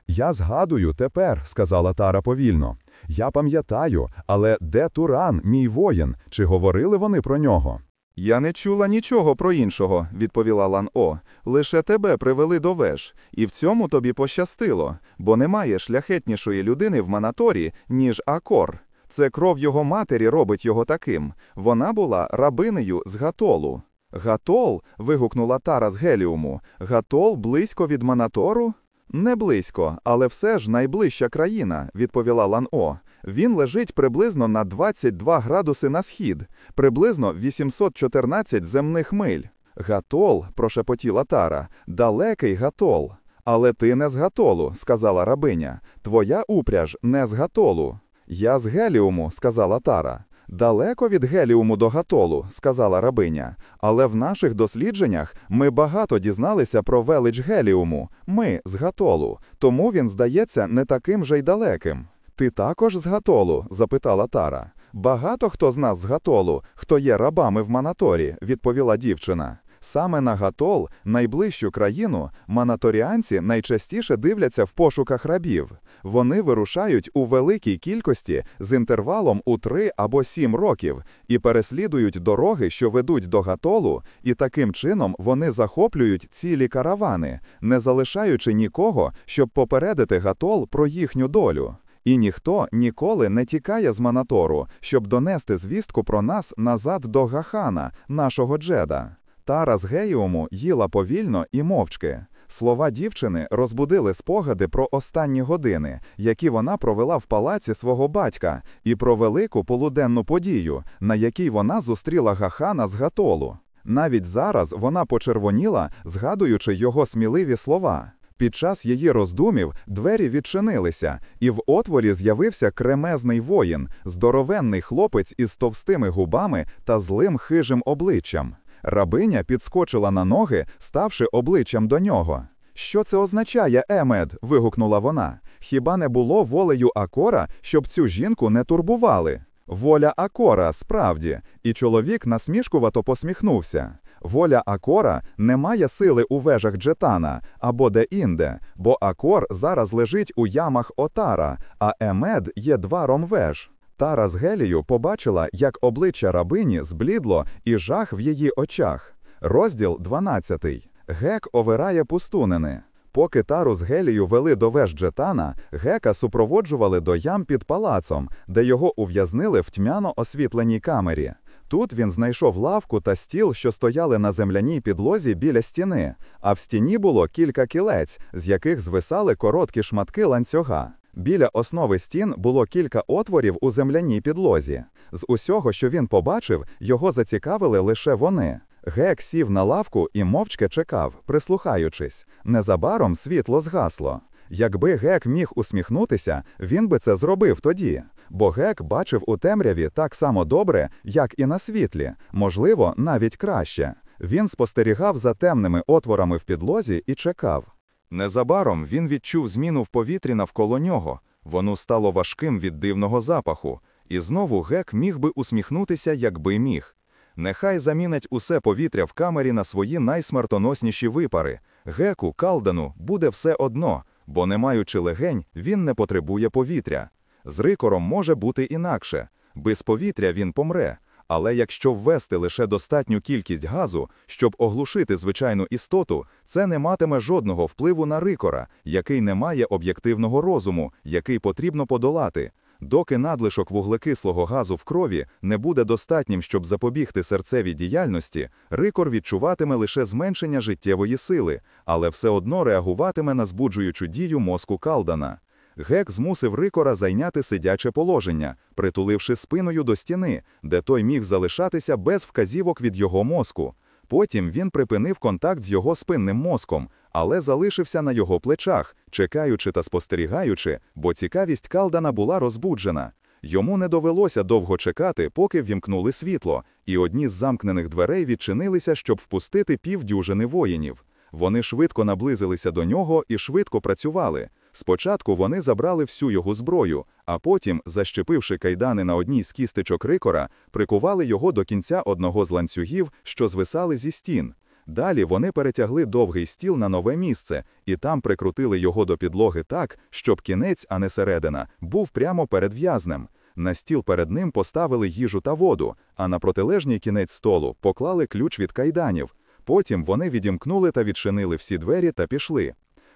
Я згадую тепер, сказала Тара повільно. Я пам'ятаю, але де Туран, мій воїн? Чи говорили вони про нього? Я не чула нічого про іншого, відповіла Лан О. Лише тебе привели до веж, і в цьому тобі пощастило, бо немає шляхетнішої людини в Манаторі, ніж Акор. Це кров його матері робить його таким. Вона була рабинею з Гатолу. Гатол. вигукнула Тара з Геліуму. Гатол близько від Манатору? Не близько, але все ж найближча країна, відповіла Лан О. Він лежить приблизно на 22 градуси на схід, приблизно 814 земних миль. Гатол, прошепотіла Тара, далекий гатол. Але ти не з гатолу, сказала рабиня. Твоя упряж не з гатолу. Я з Геліуму, сказала Тара. Далеко від Геліуму до Гатолу, сказала рабиня. Але в наших дослідженнях ми багато дізналися про велич Геліуму. Ми з Гатолу. Тому він здається не таким же й далеким. Ти також з Гатолу? запитала Тара. Багато хто з нас з Гатолу, хто є рабами в Манаторі, відповіла дівчина. Саме на Гатол, найближчу країну, манаторіанці найчастіше дивляться в пошуках рабів. Вони вирушають у великій кількості з інтервалом у 3 або 7 років і переслідують дороги, що ведуть до Гатолу, і таким чином вони захоплюють цілі каравани, не залишаючи нікого, щоб попередити Гатол про їхню долю. І ніхто ніколи не тікає з Манатору, щоб донести звістку про нас назад до Гахана, нашого Джеда. Тара з Геїуму їла повільно і мовчки. Слова дівчини розбудили спогади про останні години, які вона провела в палаці свого батька, і про велику полуденну подію, на якій вона зустріла Гахана з Гатолу. Навіть зараз вона почервоніла, згадуючи його сміливі слова. Під час її роздумів двері відчинилися, і в отворі з'явився кремезний воїн, здоровенний хлопець із товстими губами та злим хижим обличчям. Рабиня підскочила на ноги, ставши обличчям до нього. Що це означає, Емед? вигукнула вона. Хіба не було волею Акора, щоб цю жінку не турбували? Воля Акора, справді, і чоловік насмішкувато посміхнувся. Воля Акора не має сили у вежах Джетана або де-інде, бо Акор зараз лежить у ямах Отара, а Емед є дваром веж. Тара з Гелію побачила, як обличчя рабині зблідло і жах в її очах. Розділ 12. Гек овирає пустунини. Поки Тару з Гелію вели до веж Джетана, Гека супроводжували до ям під палацом, де його ув'язнили в тьмяно освітленій камері. Тут він знайшов лавку та стіл, що стояли на земляній підлозі біля стіни, а в стіні було кілька кілець, з яких звисали короткі шматки ланцюга. Біля основи стін було кілька отворів у земляній підлозі. З усього, що він побачив, його зацікавили лише вони. Гек сів на лавку і мовчки чекав, прислухаючись. Незабаром світло згасло. Якби Гек міг усміхнутися, він би це зробив тоді. Бо Гек бачив у темряві так само добре, як і на світлі, можливо, навіть краще. Він спостерігав за темними отворами в підлозі і чекав. Незабаром він відчув зміну в повітрі навколо нього. Воно стало важким від дивного запаху, і знову гек міг би усміхнутися, якби міг. Нехай замінить усе повітря в камері на свої найсмертоносніші випари. Геку, калдану, буде все одно, бо, не маючи легень, він не потребує повітря. З рикором може бути інакше. Без повітря він помре. Але якщо ввести лише достатню кількість газу, щоб оглушити звичайну істоту, це не матиме жодного впливу на рикора, який не має об'єктивного розуму, який потрібно подолати. Доки надлишок вуглекислого газу в крові не буде достатнім, щоб запобігти серцевій діяльності, рикор відчуватиме лише зменшення життєвої сили, але все одно реагуватиме на збуджуючу дію мозку Калдана. Гек змусив рикора зайняти сидяче положення, притуливши спиною до стіни, де той міг залишатися без вказівок від його мозку. Потім він припинив контакт з його спинним мозком, але залишився на його плечах, чекаючи та спостерігаючи, бо цікавість Калдана була розбуджена. Йому не довелося довго чекати, поки ввімкнули світло, і одні з замкнених дверей відчинилися, щоб впустити півдюжини воїнів. Вони швидко наблизилися до нього і швидко працювали. Спочатку вони забрали всю його зброю, а потім, защепивши кайдани на одній з кістечок рикора, прикували його до кінця одного з ланцюгів, що звисали зі стін. Далі вони перетягли довгий стіл на нове місце і там прикрутили його до підлоги так, щоб кінець, а не середина, був прямо перед в'язнем. На стіл перед ним поставили їжу та воду, а на протилежній кінець столу поклали ключ від кайданів. Потім вони відімкнули та відчинили всі двері та пішли.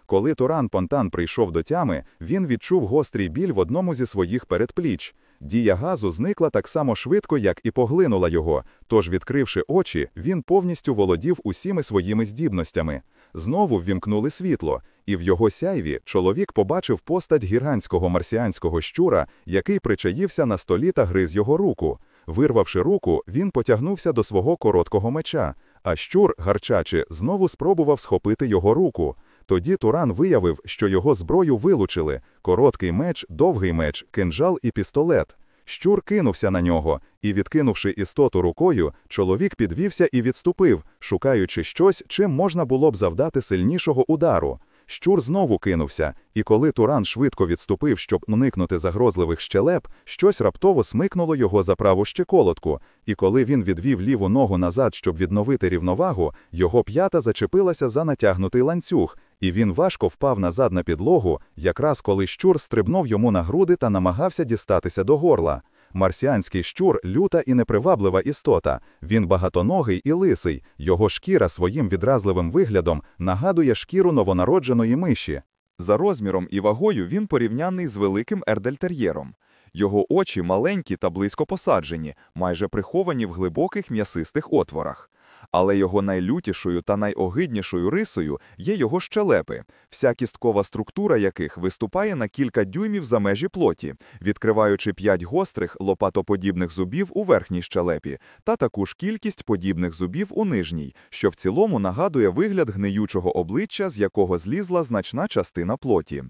Коли Туран Понтан прийшов до тями, він відчув гострий біль в одному зі своїх передпліч. Дія газу зникла так само швидко, як і поглинула його, тож, відкривши очі, він повністю володів усіми своїми здібностями. Знову ввімкнули світло, і в його сяйві чоловік побачив постать гігантського марсіанського щура, який причаївся на столі та гриз його руку. Вирвавши руку, він потягнувся до свого короткого меча, а щур, гарчачи, знову спробував схопити його руку. Тоді Туран виявив, що його зброю вилучили короткий меч, довгий меч, кинжал і пістолет. Щур кинувся на нього, і, відкинувши істоту рукою, чоловік підвівся і відступив, шукаючи щось, чим можна було б завдати сильнішого удару. Щур знову кинувся, і коли Туран швидко відступив, щоб уникнути загрозливих щелеп, щось раптово смикнуло його за праву щеколотку, і коли він відвів ліву ногу назад, щоб відновити рівновагу, його п'ята зачепилася за натягнутий ланцюг, і він важко впав назад на підлогу, якраз коли щур стрибнув йому на груди та намагався дістатися до горла. Марсіанський щур люта і неприваблива істота. Він багатоногий і лисий. Його шкіра своїм відразливим виглядом нагадує шкіру новонародженої миші. За розміром і вагою він порівнянний з великим ердельтер'єром. Його очі маленькі та близько посаджені, майже приховані в глибоких м'ясистих отворах. Але його найлютішою та найогиднішою рисою є його щелепи, вся кісткова структура яких виступає на кілька дюймів за межі плоті, відкриваючи п'ять гострих лопатоподібних зубів у верхній щелепі та таку ж кількість подібних зубів у нижній, що в цілому нагадує вигляд гниючого обличчя, з якого злізла значна частина плоті.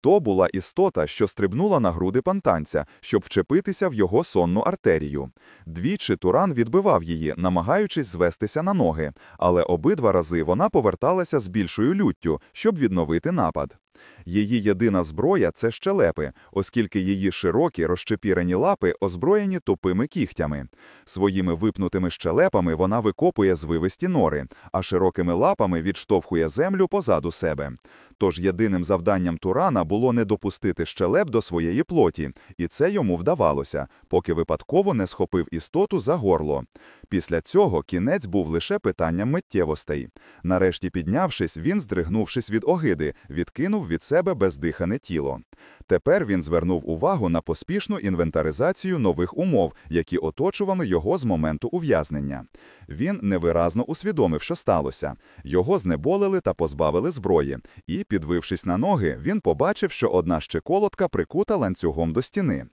То була істота, що стрибнула на груди пантанця, щоб вчепитися в його сонну артерію. Двічі Туран відбивав її, намагаючись звестися на ноги, але обидва рази вона поверталася з більшою люттю, щоб відновити напад. Її єдина зброя це щелепи, оскільки її широкі розчепірені лапи озброєні тупими кігтями. Своїми випнутими щелепами вона викопує звивисті нори, а широкими лапами відштовхує землю позаду себе. Тож єдиним завданням Турана було не допустити щелеп до своєї плоті, і це йому вдавалося, поки випадково не схопив істоту за горло. Після цього кінець був лише питанням миттєвостей. Нарешті піднявшись, він, здригнувшись від огиди, відкинув від себе бездихане тіло. Тепер він звернув увагу на поспішну інвентаризацію нових умов, які оточували його з моменту ув'язнення. Він невиразно усвідомив, що сталося. Його знеболили та позбавили зброї, і, підвившись на ноги, він побачив, що одна щеколотка прикута ланцюгом до стіни.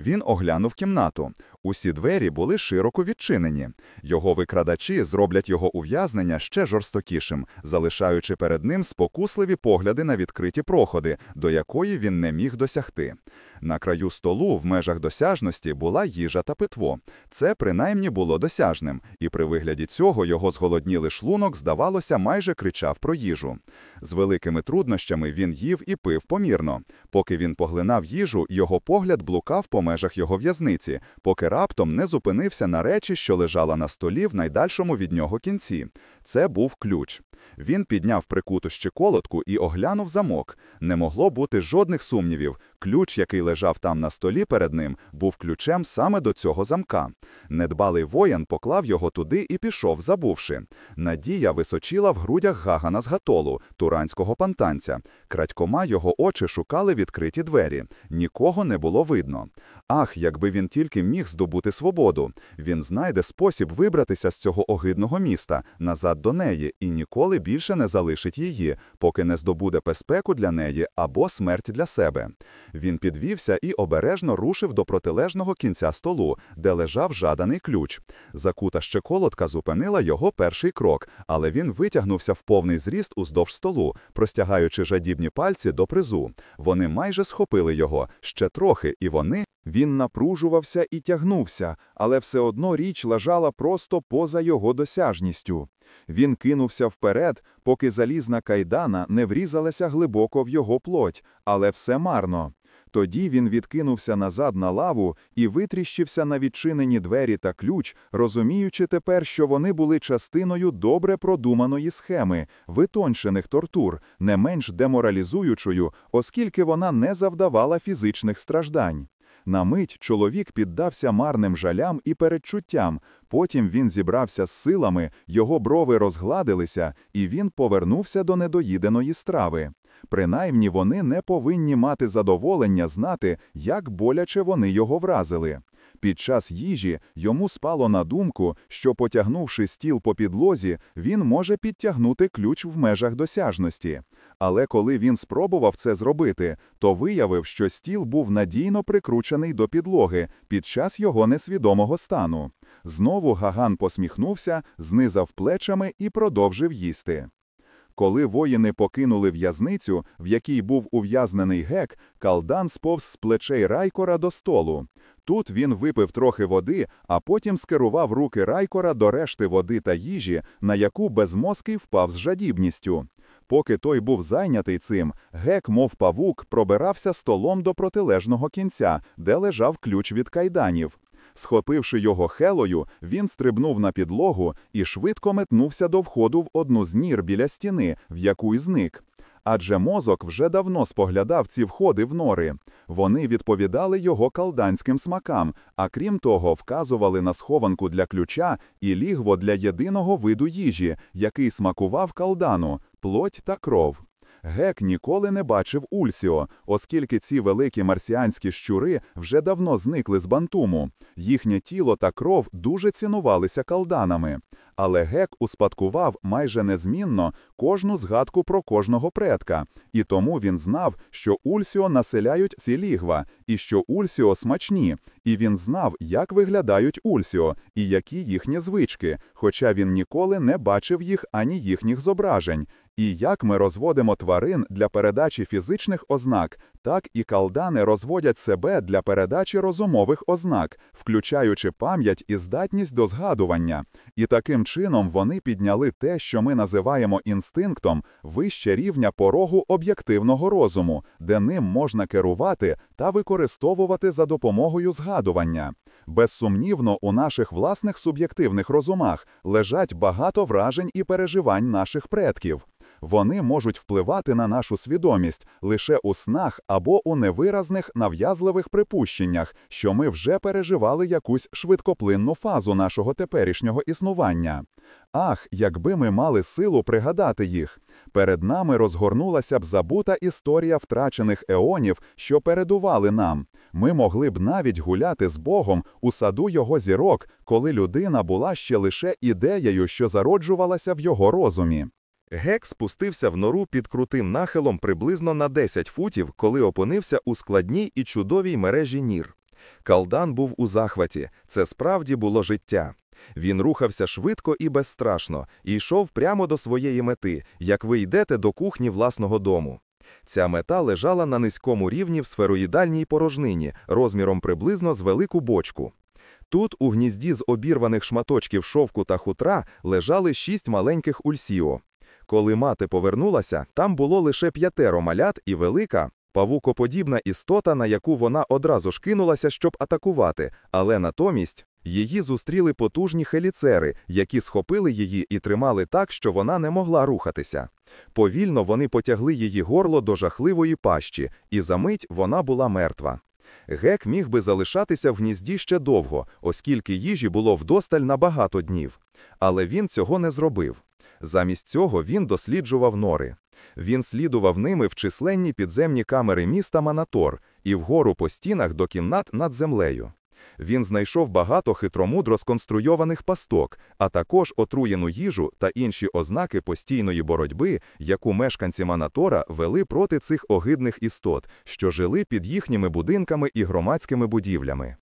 Він оглянув кімнату. Усі двері були широко відчинені. Його викрадачі зроблять його ув'язнення ще жорстокішим, залишаючи перед ним спокусливі погляди на відкриті проходи, до якої він не міг досягти. На краю столу, в межах досяжності, була їжа та питво. Це принаймні було досяжним, і при вигляді цього його зголоднілий шлунок, здавалося, майже кричав про їжу. З великими труднощами він їв і пив помірно. Поки він поглинав їжу, його погляд блукав по межах його в'язниці, поки раптом не зупинився на речі, що лежала на столі в найдальшому від нього кінці. Це був ключ. Він підняв прикуту щеколотку і оглянув замок. Не могло бути жодних сумнівів. Ключ, який лежав там на столі перед ним, був ключем саме до цього замка. Недбалий воїн поклав його туди і пішов, забувши. Надія височила в грудях Гагана з гатолу, туранського пантанця. Крадькома його очі шукали відкриті двері. Нікого не було видно. Ах, якби він тільки міг здобути свободу. Він знайде спосіб вибратися з цього огидного міста, назад до неї, і ніколи більше не залишить її, поки не здобуде безпеку для неї або смерть для себе. Він підвівся і обережно рушив до протилежного кінця столу, де лежав жаданий ключ. Закута щеколотка зупинила його перший крок, але він витягнувся в повний зріст уздовж столу, простягаючи жадібні пальці до призу. Вони майже схопили його, ще трохи, і вони Він напружувався і тягнувся, але все одно річ лежала просто поза його досяжністю. Він кинувся вперед, поки залізна кайдана не врізалася глибоко в його плоть, але все марно. Тоді він відкинувся назад на лаву і витріщився на відчинені двері та ключ, розуміючи тепер, що вони були частиною добре продуманої схеми, витончених тортур, не менш деморалізуючою, оскільки вона не завдавала фізичних страждань. На мить чоловік піддався марним жалям і передчуттям, потім він зібрався з силами, його брови розгладилися, і він повернувся до недоїденої страви. Принаймні вони не повинні мати задоволення знати, як боляче вони його вразили. Під час їжі йому спало на думку, що, потягнувши стіл по підлозі, він може підтягнути ключ в межах досяжності. Але коли він спробував це зробити, то виявив, що стіл був надійно прикручений до підлоги під час його несвідомого стану. Знову Гаган посміхнувся, знизав плечами і продовжив їсти. Коли воїни покинули в'язницю, в якій був ув'язнений гек, Калдан сповз з плечей Райкора до столу. Тут він випив трохи води, а потім скерував руки Райкора до решти води та їжі, на яку безмозкий впав з жадібністю. Поки той був зайнятий цим, гек, мов павук, пробирався столом до протилежного кінця, де лежав ключ від кайданів. Схопивши його хелою, він стрибнув на підлогу і швидко метнувся до входу в одну з нір біля стіни, в яку й зник. Адже мозок вже давно споглядав ці входи в нори. Вони відповідали його калданським смакам, а крім того, вказували на схованку для ключа і лігво для єдиного виду їжі, який смакував калдану плоть та кров. Гек ніколи не бачив Ульсіо, оскільки ці великі марсіанські щури вже давно зникли з бантуму. Їхнє тіло та кров дуже цінувалися калданами. Але Гек успадкував майже незмінно кожну згадку про кожного предка, і тому він знав, що Ульсіо населяють ці лігва, і що Ульсіо смачні, і він знав, як виглядають Ульсіо, і які їхні звички, хоча він ніколи не бачив їх ані їхніх зображень. І як ми розводимо тварин для передачі фізичних ознак, так і калдани розводять себе для передачі розумових ознак, включаючи пам'ять і здатність до згадування. І таким чином вони підняли те, що ми називаємо інстинктом, вище рівня порогу об'єктивного розуму, де ним можна керувати та використовувати за допомогою згадування. Безсумнівно, у наших власних суб'єктивних розумах лежать багато вражень і переживань наших предків. Вони можуть впливати на нашу свідомість лише у снах або у невиразних нав'язливих припущеннях, що ми вже переживали якусь швидкоплинну фазу нашого теперішнього існування. Ах, якби ми мали силу пригадати їх. Перед нами розгорнулася б забута історія втрачених еонів, що передували нам. Ми могли б навіть гуляти з Богом у саду його зірок, коли людина була ще лише ідеєю, що зароджувалася в його розумі. Гек спустився в нору під крутим нахилом приблизно на 10 футів, коли опинився у складній і чудовій мережі нір. Калдан був у захваті, це справді було життя. Він рухався швидко і безстрашно, і йшов прямо до своєї мети, як ви йдете до кухні власного дому. Ця мета лежала на низькому рівні в сфероїдальній порожнині, розміром приблизно з велику бочку. Тут, у гнізді з обірваних шматочків шовку та хутра, лежали шість маленьких ульсіо. Коли мати повернулася, там було лише п'ятеро малят і велика, павукоподібна істота, на яку вона одразу ж кинулася, щоб атакувати, але натомість Її зустріли потужні хеліцери, які схопили її і тримали так, що вона не могла рухатися. Повільно вони потягли її горло до жахливої пащі, і за мить вона була мертва. Гек міг би залишатися в гнізді ще довго, оскільки їжі було вдосталь на багато днів. Але він цього не зробив. Замість цього він досліджував нори. Він слідував ними в численні підземні камери міста Манатор і вгору по стінах до кімнат над землею. Він знайшов багато хитромудро сконструйованих пасток, а також отруєну їжу та інші ознаки постійної боротьби, яку мешканці Манатора вели проти цих огидних істот, що жили під їхніми будинками і громадськими будівлями.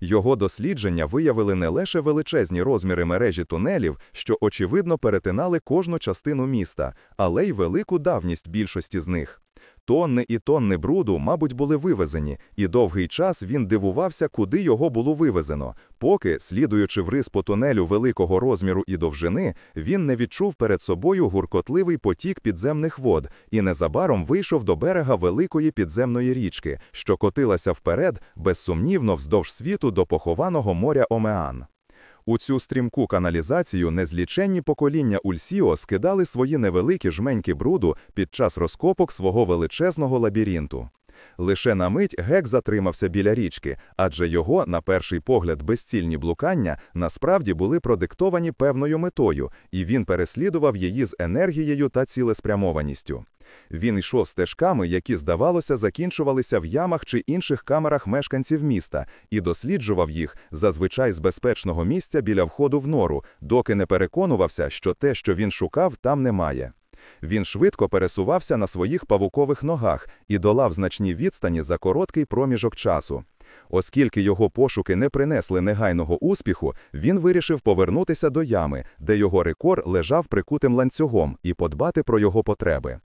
Його дослідження виявили не лише величезні розміри мережі тунелів, що очевидно перетинали кожну частину міста, але й велику давність більшості з них. Тонни і тонни бруду, мабуть, були вивезені, і довгий час він дивувався, куди його було вивезено, поки, слідуючи в рис по тунелю великого розміру і довжини, він не відчув перед собою гуркотливий потік підземних вод і незабаром вийшов до берега великої підземної річки, що котилася вперед, безсумнівно вздовж світу до похованого моря Омеан. У цю стрімку каналізацію незліченні покоління Ульсіо скидали свої невеликі жменьки бруду під час розкопок свого величезного лабіринту. Лише на мить Гек затримався біля річки, адже його, на перший погляд, безцільні блукання насправді були продиктовані певною метою, і він переслідував її з енергією та цілеспрямованістю. Він йшов стежками, які, здавалося, закінчувалися в ямах чи інших камерах мешканців міста, і досліджував їх зазвичай з безпечного місця біля входу в нору, доки не переконувався, що те, що він шукав, там немає. Він швидко пересувався на своїх павукових ногах і долав значні відстані за короткий проміжок часу. Оскільки його пошуки не принесли негайного успіху, він вирішив повернутися до ями, де його рекор лежав прикутим ланцюгом, і подбати про його потреби.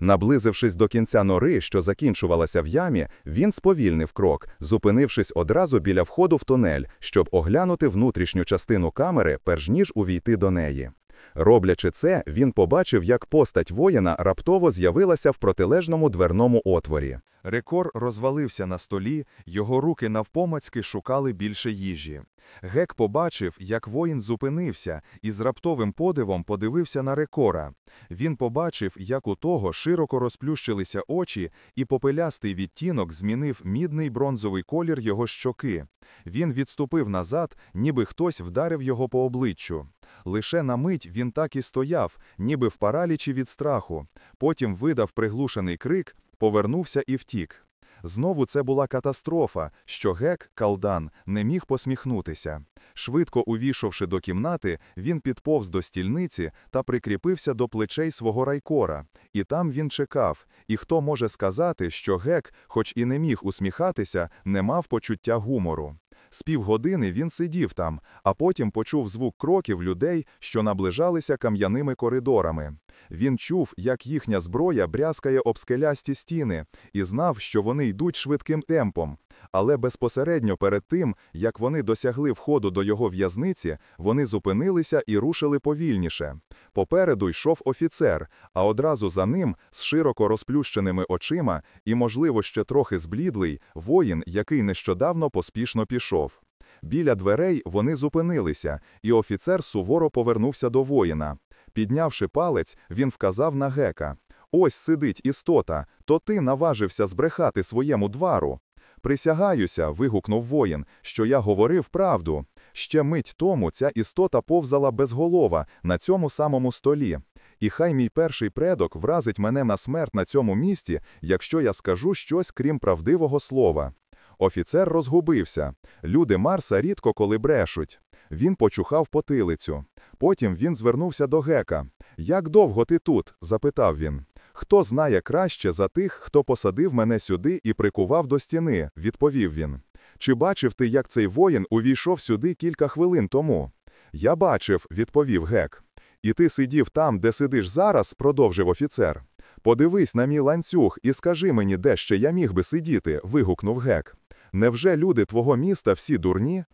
Наблизившись до кінця нори, що закінчувалася в ямі, він сповільнив крок, зупинившись одразу біля входу в тунель, щоб оглянути внутрішню частину камери, перш ніж увійти до неї. Роблячи це, він побачив, як постать воїна раптово з'явилася в протилежному дверному отворі. Рекор розвалився на столі, його руки навпомацьки шукали більше їжі. Гек побачив, як воїн зупинився і з раптовим подивом подивився на рекора. Він побачив, як у того широко розплющилися очі, і попелястий відтінок змінив мідний бронзовий колір його щоки. Він відступив назад, ніби хтось вдарив його по обличчю. Лише на мить він так і стояв, ніби в паралічі від страху. Потім видав приглушений крик, повернувся і втік. Знову це була катастрофа, що гек, калдан, не міг посміхнутися. Швидко увійшовши до кімнати, він підповз до стільниці та прикріпився до плечей свого райкора. І там він чекав. І хто може сказати, що гек, хоч і не міг усміхатися, не мав почуття гумору. З півгодини він сидів там, а потім почув звук кроків людей, що наближалися кам'яними коридорами. Він чув, як їхня зброя брязкає об скелясті стіни, і знав, що вони йдуть швидким темпом. Але безпосередньо перед тим, як вони досягли входу до його в'язниці, вони зупинилися і рушили повільніше. Попереду йшов офіцер, а одразу за ним, з широко розплющеними очима і, можливо, ще трохи зблідлий, воїн, який нещодавно поспішно пішов. Біля дверей вони зупинилися, і офіцер суворо повернувся до воїна. Піднявши палець, він вказав на гека. Ось сидить істота, то ти наважився збрехати своєму двару. Присягаюся, вигукнув воїн, що я говорив правду. Ще мить тому ця істота повзала безголова на цьому самому столі. І хай мій перший предок вразить мене на смерть на цьому місці, якщо я скажу щось крім правдивого слова. Офіцер розгубився. Люди Марса рідко коли брешуть. Він почухав потилицю. Потім він звернувся до гека. Як довго ти тут? запитав він. Хто знає краще за тих, хто посадив мене сюди і прикував до стіни, відповів він. Чи бачив ти, як цей воїн увійшов сюди кілька хвилин тому? Я бачив, відповів гек. І ти сидів там, де сидиш зараз, продовжив офіцер. Подивись на мій ланцюг і скажи мені, де ще я міг би сидіти, вигукнув гек. Невже люди твого міста всі дурні?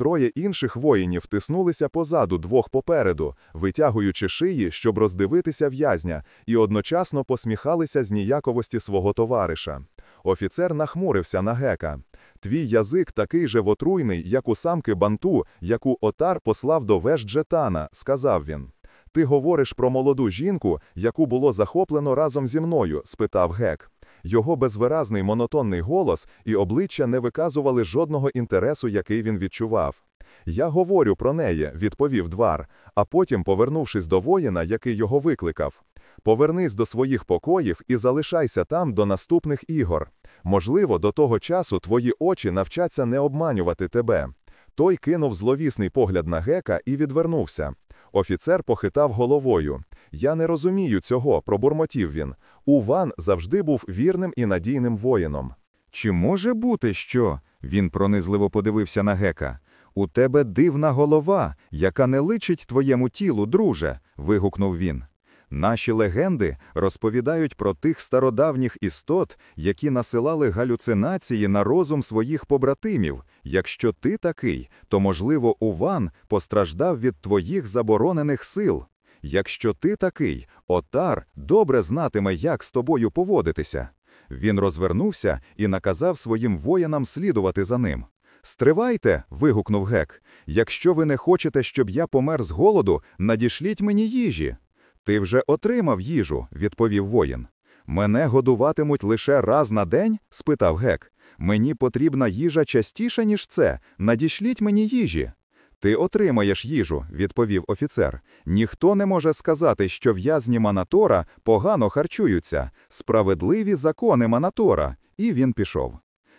Троє інших воїнів тиснулися позаду двох попереду, витягуючи шиї, щоб роздивитися в'язня, і одночасно посміхалися з ніяковості свого товариша. Офіцер нахмурився на гека. Твій язик такий же отруйний, як у самки банту, яку отар послав до веж Джетана, сказав він. Ти говориш про молоду жінку, яку було захоплено разом зі мною? спитав гек. Його безвиразний монотонний голос і обличчя не виказували жодного інтересу, який він відчував. Я говорю про неї, відповів двар, а потім, повернувшись до воїна, який його викликав. Повернись до своїх покоїв і залишайся там до наступних ігор. Можливо, до того часу твої очі навчаться не обманювати тебе. Той кинув зловісний погляд на гека і відвернувся. Офіцер похитав головою. Я не розумію цього, пробурмотів він. Уван завжди був вірним і надійним воїном. Чи може бути, що? Він пронизливо подивився на гека. У тебе дивна голова, яка не личить твоєму тілу, друже. вигукнув він. Наші легенди розповідають про тих стародавніх істот, які насилали галюцинації на розум своїх побратимів. Якщо ти такий, то, можливо, Уван постраждав від твоїх заборонених сил. Якщо ти такий, отар добре знатиме, як з тобою поводитися. Він розвернувся і наказав своїм воїнам слідувати за ним. Стривайте. вигукнув гек. Якщо ви не хочете, щоб я помер з голоду, надішліть мені їжі. Ти вже отримав їжу, відповів воїн. Мене годуватимуть лише раз на день? спитав гек. Мені потрібна їжа частіше, ніж це. Надішліть мені їжі. Ти отримаєш їжу, відповів офіцер. Ніхто не може сказати, що в'язні Манатора погано харчуються, справедливі закони Манатора, і він пішов.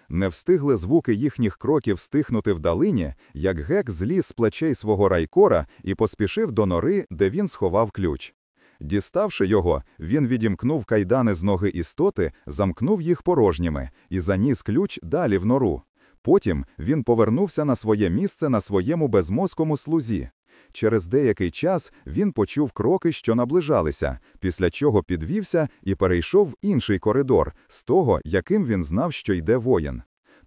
Не встигли звуки їхніх кроків стихнути в долині, як гек зліз з плечей свого райкора і поспішив до нори, де він сховав ключ. Діставши його, він відімкнув кайдани з ноги істоти, замкнув їх порожніми і заніс ключ далі в нору. Потім він повернувся на своє місце на своєму безмозкому слузі. Через деякий час він почув кроки, що наближалися, після чого підвівся і перейшов в інший коридор, з того, яким він знав, що йде воїн.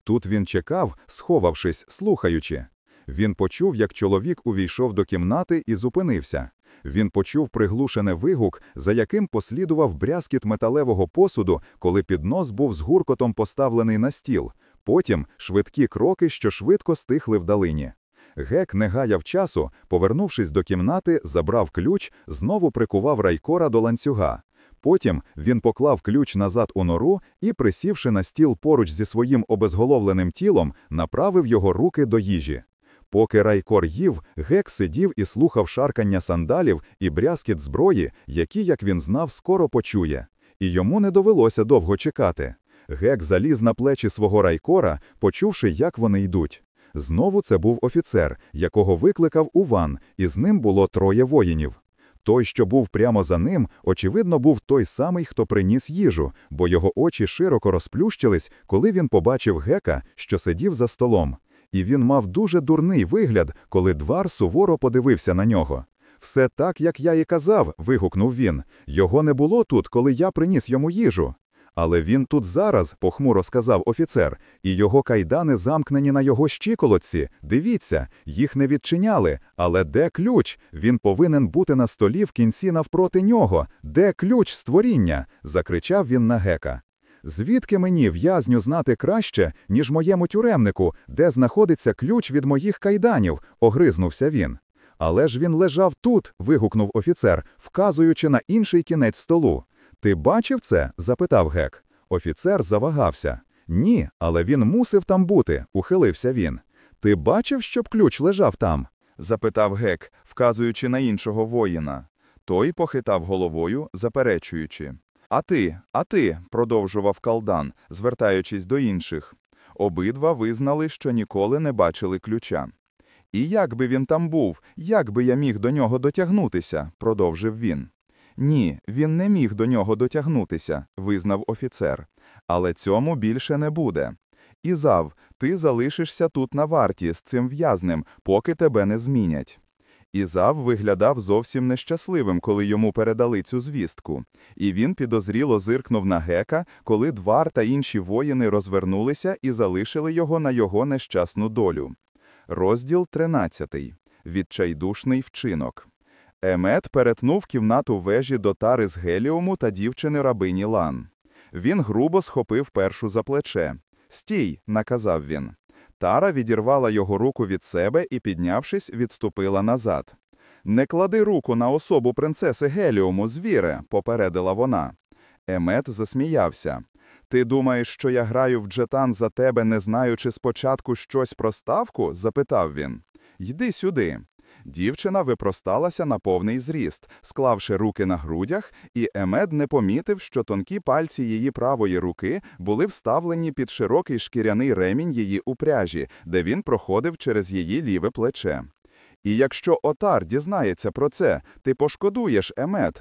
Тут він чекав, сховавшись, слухаючи. Він почув, як чоловік увійшов до кімнати і зупинився. Він почув приглушене вигук, за яким послідував брязкіт металевого посуду, коли піднос був з гуркотом поставлений на стіл. Потім швидкі кроки, що швидко стихли вдалині. Гек не гаяв часу, повернувшись до кімнати, забрав ключ, знову прикував райкора до ланцюга. Потім він поклав ключ назад у нору і, присівши на стіл поруч зі своїм обезголовленим тілом, направив його руки до їжі. Поки райкор їв, гек сидів і слухав шаркання сандалів і брязкіт зброї, які, як він знав, скоро почує. І йому не довелося довго чекати. Гек заліз на плечі свого райкора, почувши, як вони йдуть. Знову це був офіцер, якого викликав Уван, і з ним було троє воїнів. Той, що був прямо за ним, очевидно, був той самий, хто приніс їжу, бо його очі широко розплющились, коли він побачив гека, що сидів за столом. І він мав дуже дурний вигляд, коли двар суворо подивився на нього. Все так, як я і казав, вигукнув він. Його не було тут, коли я приніс йому їжу. Але він тут зараз, похмуро сказав офіцер, і його кайдани замкнені на його щиколотці. Дивіться, їх не відчиняли. Але де ключ? Він повинен бути на столі в кінці навпроти нього. Де ключ створіння? закричав він на гека. Звідки мені в'язню знати краще, ніж моєму тюремнику, де знаходиться ключ від моїх кайданів? огризнувся він. Але ж він лежав тут, вигукнув офіцер, вказуючи на інший кінець столу. Ти бачив це? запитав гек. Офіцер завагався. Ні, але він мусив там бути, ухилився він. Ти бачив, щоб ключ лежав там? запитав гек, вказуючи на іншого воїна. Той похитав головою, заперечуючи. А ти, а ти, продовжував калдан, звертаючись до інших. Обидва визнали, що ніколи не бачили ключа. І як би він там був, як би я міг до нього дотягнутися, продовжив він. Ні, він не міг до нього дотягнутися, визнав офіцер. Але цьому більше не буде. Ізав, ти залишишся тут на варті з цим в'язнем, поки тебе не змінять. Ізав виглядав зовсім нещасливим, коли йому передали цю звістку, і він підозріло зиркнув на гека, коли двар та інші воїни розвернулися і залишили його на його нещасну долю. Розділ 13. Відчайдушний вчинок. Емет перетнув кімнату вежі до тари з геліуму та дівчини рабині Лан. Він грубо схопив першу за плече. Стій, наказав він. Тара відірвала його руку від себе і, піднявшись, відступила назад. Не клади руку на особу принцеси Геліуму, звіре, попередила вона. Емет засміявся. Ти думаєш, що я граю в джетан за тебе, не знаючи спочатку щось про ставку? запитав він. Йди сюди. Дівчина випросталася на повний зріст, склавши руки на грудях, і Емед не помітив, що тонкі пальці її правої руки були вставлені під широкий шкіряний ремінь її упряжі, де він проходив через її ліве плече. І якщо Отар дізнається про це, ти пошкодуєш, Емет,